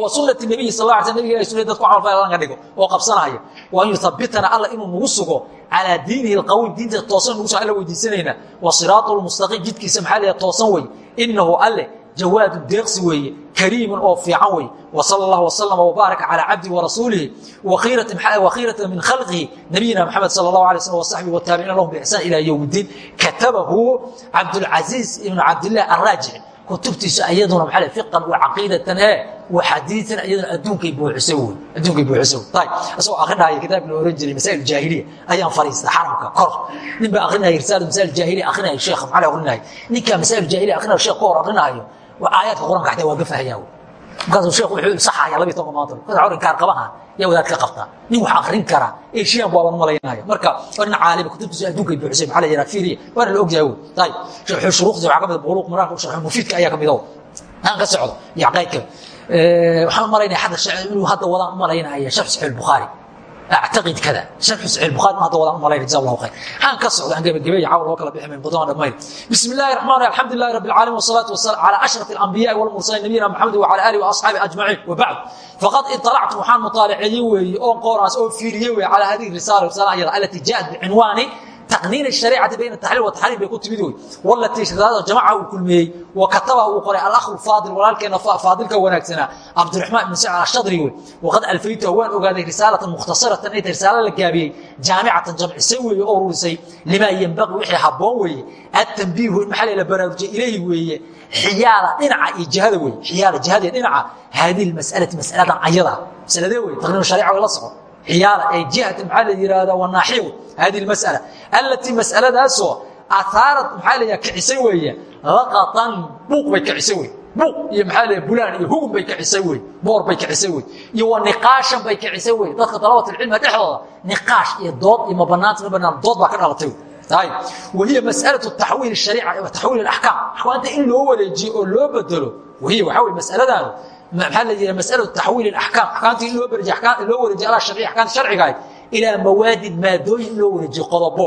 wa sunati nabiyi sal la sl nabig sunay dad ku camalfalaya alla naga dhigo oo qabsanaya wa an yuthabitana alla inuu nagu sugo calaa diinihi alqawiim diinta toosan nagu sugo alla weydiisanayna wa siraatu lmustaqiim jidkiisa maxaa leeya toosan wey inahu alle jawaadu deeqsi weeye kariimun oo fiican wey wsal اllah wslama wbaaraka calى cabdihi warasuulihi wakhiirata min khalqihi nabiyina mxamed sal اllah alay slm wsaxbi wtaabiciina lahum bixsaan ila ywm اdiin katabahu cabdulcaziiz ibnu cabdilah araajici kutubtiisu ayaduna maa fiqan wa caqiidatan e wa xadiian iyaduna adduunkay buuxisay wy adduunkay buuxisay wy isagoo akrinaya kitaabki la ohan jiray masaa'il jaahiliya ayaan fariista xaramka kor. Nin baa akrinaya risaalada masaa'il jaahiliya akrinaya sheekh maxaa akrinaya ninkaa masaa'il jaahiliya akrinaya sheekh ka hor akrinaayo aayaadka quraanka xataa waa gafahaya markaasuu sheekh wuxuu saxaya labiy toban maanta kada hor inkaar qabaha yaa wadaad ka qabta. Nin wax akrin kara eshiyan baaban malaynaya marka waa nin caalima kutubtiisa adduunkay buuxisay maxaa la yidhaha fiiriya waana la ogyahay wey ayib shuruuqdiisa waxaa ka mid buluuq maraarka sharxu mufiidka ayaa ka mid o aan ka socdo iyo caqaydka waxaan malaynaya hadda inuu hadda wadaan u malaynaya sharx saxiix bukhaari actaqid kada sharxu saxiix bukhari hadda wadaan u malaynaya jaza allahu khayr aan ka socdo aan gebagabeeya caawa loo kala bixi mayn badan dhammayr bismi illaahi raxmaan rahiim alxamdu lillahi rabbi alcaalamiin wasalaatu wasalaam calaa ashraf alambiyaai walmursaliin nabiyina maxamed wacala aalihi wa asxaabihi ajmaciin wa bacd faqad iطalactu waxaan mutaalaceeyey weeye oon qooraas oo fiiriyey weye calaa hadihi risaala risaala ayada alati jaءat bicinwaani taqniin hareecati bayna taliil watariim bay ku timid wey walatii shadaada jamaca uu kulmeeyey wa kataba uu qoray alakhu faadil walaalkeena faadilka wanaagsanaa cabdiraxmaan ibn sacd ashadri wey waqad alfayta waan ogaaday risaalatan mukhtasaratan ay risaalo la gaabiyey jaamicatan jamcisay weeye oo rurisay limaa yembaqi wixii habboon weeye atambiihu in maxaa la baraarujay ilayhi weeye xiyaala dhinaca iyo jihada weye xiyaala jihada dhinaca haadihi masalati masaladan ayada masaladee wey taqniin shareeca way la socon xiyaala ay jihata maxaa la yihahdaa wanaaxiya wey hadihi اmasأala alatii mas'aladaasoo ahaarad maxaa la kicisay weeye laqatan buuq bay kicisay wey buuq iyo maxaa la bulaan iyo hugun bay kicisay wey boor bay kicisay wey iyo wa niqaashan bay kicisay wey dadka dalabatulcilmiga dhexdooda niqaash iyo dood iyo ma banaanta ma banaan dood baa ka dhalatay wey wahiya masأalaة taxwiil الشhariica taxwiil اaxkaam axkaamta in loo wareejiyo oo loo bedelo wahiya waxaa wey mas'aladaanu maxaa la yidha masalau taxwiil ilaxkaam axkaamtii in loo barajiy akaam loo wareejiy ala sharciya axkaamta sharciga ahayd ilaa mawaadid maadooyin loo wareejiyo qodobo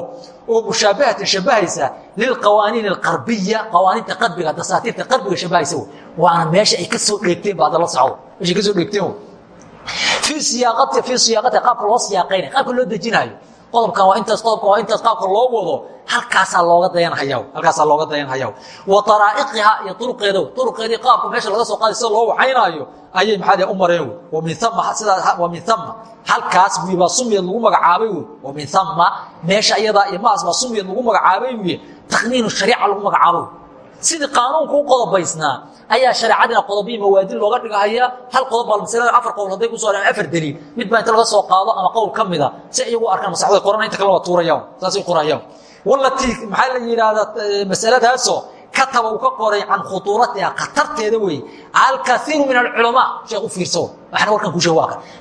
oo mushaabahatin shabbahaysa lilqawaaniin alqarbiya qawaaniinta qarbiga dasaatiirta qarbiga shabbahaysa waana meesha ay ka soo dheegteen ba hadda la socdo. Meesha ka soo dheegteen fii siyaaqati fii siyaaqati qaabka loo siyaaqaynay qaabka loo dejinaayo qodobkan waa intaas qodobkan waa intaas qaabka loo wado halkaasaa looga dayanhayaa halkaasaa looga dayanhayaa wa araa'iqihaa iyo uruqeeda uruqeedii qaabka meesha laga soo qaaday sida loo wacaynaayo ayay maxaa u mareen wa min ama sidaa wa min ama halkaas buy baa sumiyad lagu magacaabay wey wa min ama meesha iyadaa iyo maas baa sumiyad lagu magacaabay wey taqniinu shariica lagu magacaabo sidii qaanuunka u qodobaysnaa ayaa shareecadina qodobiyi mawaadin looga dhigahaya. Hal qodob baa masalada afar qowl hadday ku soo dhaceen afar daliil. Mid baa inta laga soo qaado ama qowl ka mida si iyagu arkaan masaxday qorana inta kale waa tuurayaan saasay qorayaan walatii maxaa la yidhaahdaa masaladaasoo kataba uu ka qoray can khutuuratiha khatarteeda weeye alkaiiru min alculamaa sheekh u fiirso. Waxna warkan ku sheeg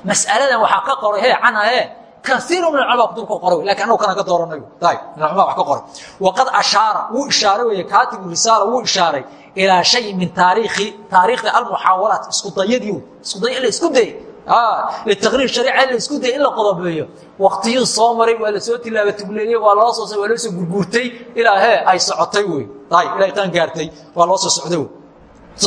mas'aladan waxaa ka qoray he canha he kaiiru min alculamaa kutub ka qoray. Lakin annagu kana ka dooranay ayb min wax ka qoray. Waqad ashaara wuu ishaaray weeye. Kaatibu risaala wuu ishaaray ilaa shay min taariikhi taariikhda almuxaawalaat isku dayadii isku day isku day litaqriir shariica in la isku day in la qodobeeyo waktiyuu soo maray waa la soo tilaaba tugleeyey waa loo soo waa loo soo gurguurtay ilaa hee ay socotay wey. Ilaa qaan gaartay. Waa loo soo socday wey.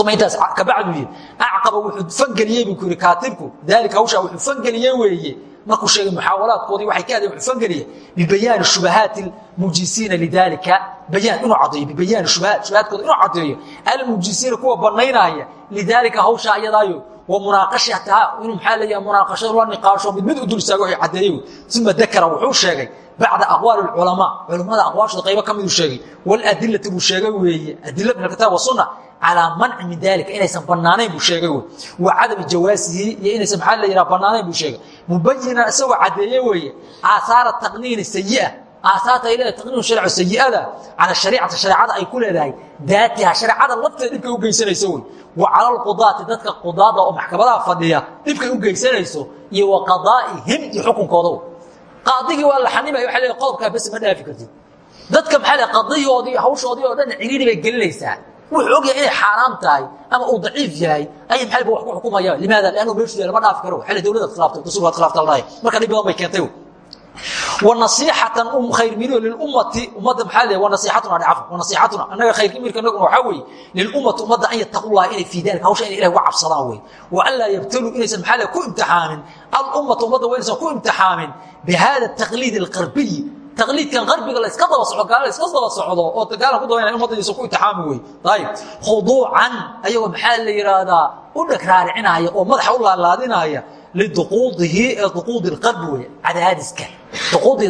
Uma intaas kabacdu yidhi. Acqaba wuxuu fangeliyey buu ku yidhi kaatibku daalika hawshaa wuxuu fangeliyey weeye. Markuu sheegay muxaawalaadkoodii waxay ka hadeen wuxuu fangeliyey. Bibayaani shubahaati almujisiina lidaalika. Bayaan inuu caddeeyo bibayaani shubahaat shubahaadkooda inuu caddeeyo. Almujisiina kuwa bannaynaya lidaalika hawshaa iyadaayo wa munaaqashataha inuu maxaa leeyahay munaaqashada la niqaasho mid mid u dul istaago wixii caddeeyey uma dakara wuxuu sheegay bacda aqwaali culamaa culammada aqwaashooda qaybo ka miduu sheegay waladilati buu sheegay weeye adila min alkitaab wasunna calaa manci min dalika inaysan banaanayn buu sheegay wey wa cadami jawaasihi iyo inaysan maxaa la yidhaha banaanayn buu sheegay mubayinan isagoo caddeeye weeye aahaara taqniini sayi'a aasaarta ay leedahay taqniinu sharcu sayi'ada cala shariicati shareecada ay ku leedahay daatiha shareecada lafteeda dhibkay u geysanayso wey wa cala alqudaati dadka qudaada oo maxkamadaha fadhiya dhibkay u geysanayso iyo wa qadaa'ihim iyo xukunkooda qaadigii waa la xanimaya waa leedahay qodobkaa bes ma dhaafi kartid dadka maxaa leedahay qadiyoodii hawshoodii oo dhan ciriiri bay gelinaysaa wuxuu ogyahay inay xaaraam tahay ama uu daciif yahay ayay maxay ba wax ku xukumayaan limaada liannu meeshu lama dhaafi karo xilli dawladda khilaaftay dastuurkaad khilaafta la dhahay marka dhib badan bay keentay wanasiixatan um khayrmiro liummati ummadda maxaa wanasiatuna a nasiatuna anaga khayrmiirkanaguna waxaa weye lilummati ummadda an yattaqullaha inay fii dalia hawsha inay ilah uga cabsadaan wey wa an laa yabtaluu inaysan maxaa ku imtixaamin. Alummata ummadda wa inaysan ku imtixaamin bihada taqliid alqarbiyi taqliidkan qarbiga laska daba sodo gaala iska daba socdo oo gaalan ku dabayna ummadaisa ku imtixaami wey ayib khuduucan ayagoo maxaa la yidhaahdaa u dhagraaricinaya oo madaxa u laalaadinaya liduquudihi ee duquudi lqarbi wey cadaadiska duquudi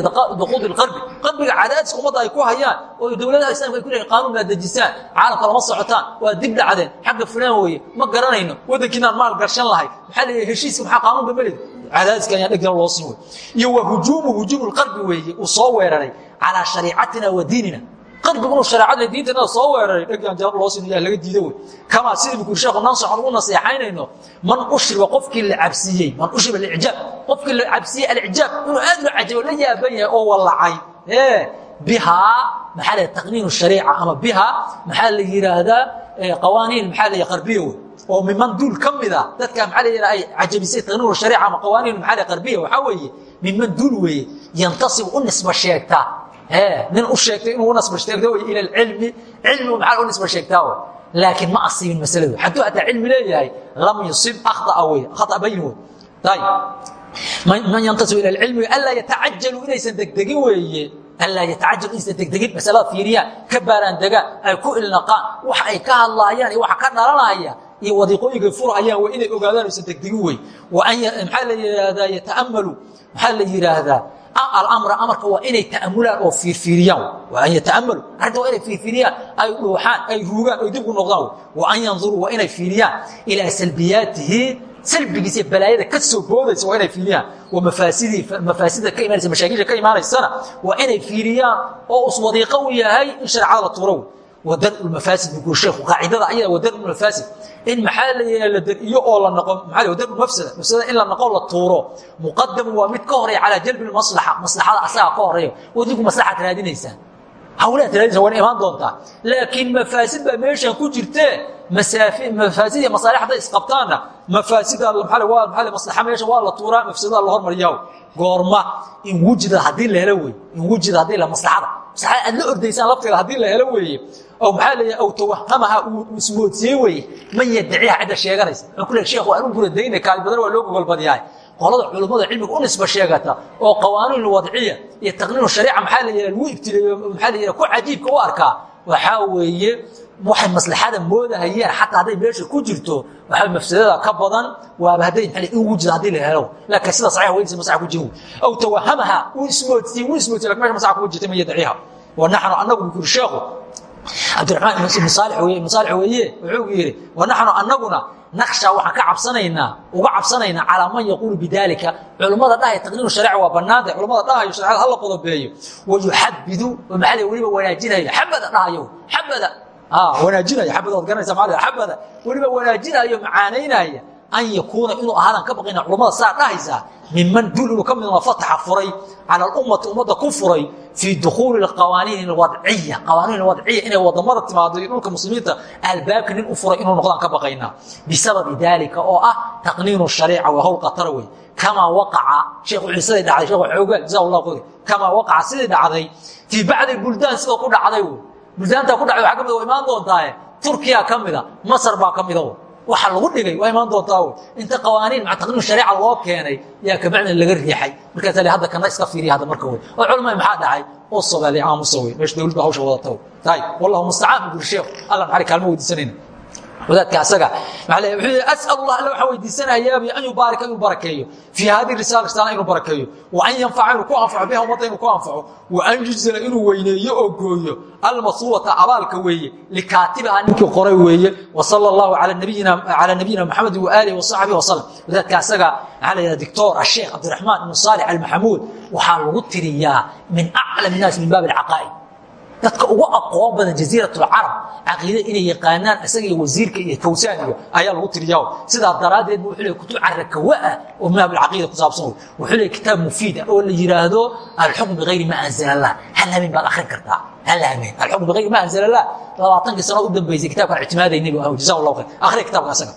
lqarbi qarbiga cadaadiska ummadda ay ku hayaan oo dowladaha islamka ay ku leeyihiin qaanuun baad dejisaan caalamka lama socotaan waa dib dhacdeen xagga fulaan weeye ma garanayno waddankiinaan maal garshan lahay maxaa leeyahay heshiiska maxaa qaanuunka melid cadaadiska ayaa dhegdana loo siin wey iyo wa hujuumu hujuumu lqarbi weeye uu soo weeraray calaa shariicatina wa diinina qarbigunuu shareecadna diintanada soo weeraray dheggaan jawaab loo siin yaa laga diida wey. Kamaa sidii bukuri sheekhu nansaxan ugu naseexaynayno man ushriba qofkii la cabsiiyey man ushriba alicjaab qofkii la cabsiiyey alicjaab inuu aad loo cajabo la yaaban yahay oo wallacay. Ee bihaa maxaa la taqniinu shariica ama bihaa maxaa la yidhaahdaa qawaaniin maxaa la qarbiya wey. Oo miman duul ka mida dadka maxaa la ay cajabisay taqniinu shariica ama qawaaniin maxaa la qarbiya waxaa weeye miman duul weeye yantasib u nisba sheegta nin u sheegtay inuu nasba sheegto wy ila cilmi cilmigu maxaa u nisba sheegtaa wy laakiin ma asiibin masaladu. Hadduu hataa cilmi leeyahay lam yusib akhطa'a wey khata bayin wey ayib man yantasib ila cilmi anlaa yatacajalu inaysan degdegin weeye anlaa yatacajalu inaysan degdegin masalada fiiriyaan ka baaraan degaan ay ku ilnaqaan waxa ay ka hadlaayaan iyo waxa ka dhalanaya iyo wadiiqooyinkay furhayaan waa inay ogaadaan aysan degdegin wey maxaa la yidhaahdaa yataamalu maxaa la yidhaahdaa alamra amarka waa inay ta'amulaan oo fiirfiiriyaan waa an yataamalu arrinta waa inay fiirfiiriyaan ay dhuuxaan ay ruugaan oy dib ku noqdaan wa an yanzuruu waa inay fiiriyaan ilaa salbiyaatihi salbigiisa balaayada ka soo boodaysa waa inay fiiriyaan wa mafaasida ka imaanaysa mashaakilka ka imaanaysana waa inay fiiriyaan oo uswadiiqo u yahay in shareecada la tuuro wadar mafaasid buu sheekhu qaacidada ayada wadar mafaasid in maxaa la la dariyo oo la noqo maxaa wadar mafsada. Mafsada in la noqo la tuuro. Muqadamu waa mid ka horreeya calaa jalbi maslaxa maslaxada asagaa ka horreeya wadinku maslaxaad raadinaysaan hawlaad raadinaysa waa imaan doontaa. Laakiin mafaasid baa meeshan ku jirtee mafaasid iyo masaalix hadday isqabtaanna mafaasida maaa maslaxa meesha waa la tuuraa mafsadada la hormariyaa. Goorma in wujida haddii la helo in wujida haddii la maslaxada. Maslaxada aad la ordaysaan lafteeda la helo weeye oo maxaa leeyahay aw tawahamaha uu ismoodsiye weeye man yaddaciha cidda sheeganaysa wuxuu ku leeyahay sheekhu anigu kula dayna kaali badan waa loo gogolbadiyahay qolada culummada cilmiga u nisba sheegata oo qawaaniin wadciya iyo taqniinu shariica maxaa la yidhaha lagu ibtileeyo maxaa la yidhaha ku cajiibka u arkaa waxaa weeye waxay maslaxada moodahayeen xataa hadday meesha ku jirto waxaa mafsadada ka badan waaba hadday maa in wujida haddii la helo laakiin sida saxiix weynaysa masaxa ku jirin aw tawahamaha uu ismoodsiye uu ismoodsiye laakiin meesha masaxa kugu jirtay man yadciha wa naxnu annagu bukuri sheekhu cabdiraxmaan ibn saalix weeye wuxuu yidhi wa naxnu annaguna naksha waxaan ka cabsanaynaa uga cabsanaynaa calaa man yaquulu bidaalika. Culummada dhahaya taqniinu shariica waa bannaanta culummada dhahayo shareecada hala qodobeeyo. Wa yuxabidu maxaa weliba wanaajinaya. Xabada dhahayo xabada. Wanaajinaya xabada waad garanaysa maali xabada. Weliba wanaajinayo macaanaynaya an yakuuna inuu ahaadan ka baqayna culummada saa dhahaysaa miman dul inuu ka mid fataxa furay cala alummati ummadda ku furay fii dukhuuli qawaaniin alwadciya qawaaniin alwadciya inay waddamada timaado iyo dhulka muslimiinta albaabka nin u furay inuu noqdaan ka baqaynaa bisababi daalika oo ah taqniinu shariica waa howl qatara wey kamaa waqaca sheekh wuxuu siday dhacday sheekh xoogaal jazaa allah khayr kamaa waqaca sidii dhacday fii bacdi buldaan sidoo ku dhacday wey buldaantaa ku dhacday waxaa ka mid waa imaan doontaaye turkiya ka mida masar baa ka mida waxa lagu dhigay waa imaan doontaa inta qawaaniin maa shariica loo keenay yaa kabacdin laga riixay. Markaasa hadda kana iska fiiriya hadda marka wey oo culmay maxaa dhacay? Oo sobaali aamusa wey meesha dawlad baa hawsha wadata tahay wallahu mustacaan buri sheekh. Alla maxari kaalmo weydiisanayna wadaadka asaga. Asal allah alla waxaa weydiisanayaab an yubaarika inuu barakeeyo fii hadihi risaala risaala inuu barakeeyo wa an yanfaca ku anfaco biha ummadda inuu ku anfaco. Wa an yujzila inuu weyneeyo oo gooyo. Almasuubata abaalka weeye likaatibaha ninkii qoray weeye wa sala allahu calaa nabiyina maxamed waaalihi wasaxbihi wasalam wadaadka asaga maxaa la yidhaha doctor asheekh cabdiraxmaan ibnu saalix almaxamuud waxaa lagu tiriyaa min aclam innaas min baab alcaqaa'id dadka ugu aqoon badan jaziiratulcarab caqiida inay yaqaanaan isaga iyo wasiirka iyo fawsaan iyo ayaa lagu tiriyaa sidaa daraaddeed wuxuu leey kutub carakawa ah oo mahabulcaqiida ku saabsan wey wuxuu leey kitaab mufiida oo la yidhaahdo alxukm bigayri ma anzala allah hal habeen baad akhrin kartaa hal habeen alxukm bigayri ma anzala allah labaatankii sano u dambeysay kitaabkan ictimaadaynabi jaza allahu khayr. Akhriya kitaabka asaga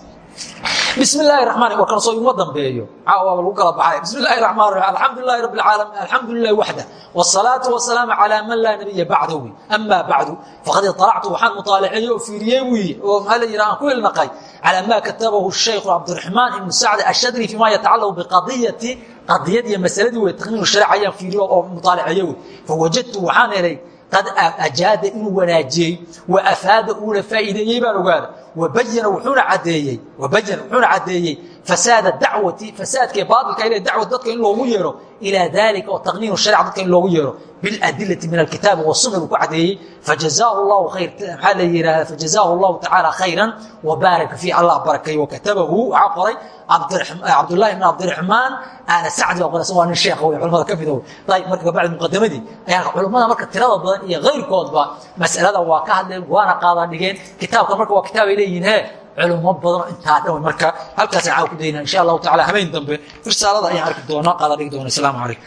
bismi illaahi raxmaan war kale soo iguma dambeeyo caawaaba lagu kala baxay bismi illahi raxmaan raxiim alxamdu lilahi rabbi alcaalamiin alxamdu lilahi waxda wsalaatu wasalaamu calaa man laa nabiya bacda wi amaa bacdu faqad iطalactu waxaan muطaalaceeyey oo fiiriyey wiyi oo maxaa la yidhaha aan ku ilnaqay calaa ma katabahu shaykhu cabdiraxmaan ibnu sacd ashadri fima yatacalaqu biqadiyati qadiyad iyo masaladii wey taqniinu sharic ayaan fiiriyo oo muطaalaceeye wey fawajadtu waxaan helay qad ajaada inuu wanaajiyey wa afaada uuna faa'iideeyey baan ogaada wuxuuna cadeeyey fasaada dacwati fasaadkee baatilka ila dacwat dadka in loogu yeero ilaa dalika oo taqniinu sharic dadka in loogu yeero biladilati min alkitaabi wasuna buu ku cadeeyey fajazaahu llahu khayr maxaa la yidhahda fajazaahu llahu tacaala khayran wabaaraka fiih allah barakay wakatabahu waxaa qoray cabdullahi bn cabdiraxmaan aala sacdi baa qoray waa nin sheekh wey culamada ka mida wey ayib marka kabacdi muqadamadii ayaa culammada marka tirada badan iyo kayrkoodba mas'alada waa ka hadleen waana qaadaa dhigeen. Kitaabka marka waa kitaabay leeyihiin he culimo badanoo intaa dhan marka halkaasaan caawa ku daynaa insha allahu tacala habeen dambe risaalada ayaan arki doonaa. Qaada dhigi doona asalaamu calaykum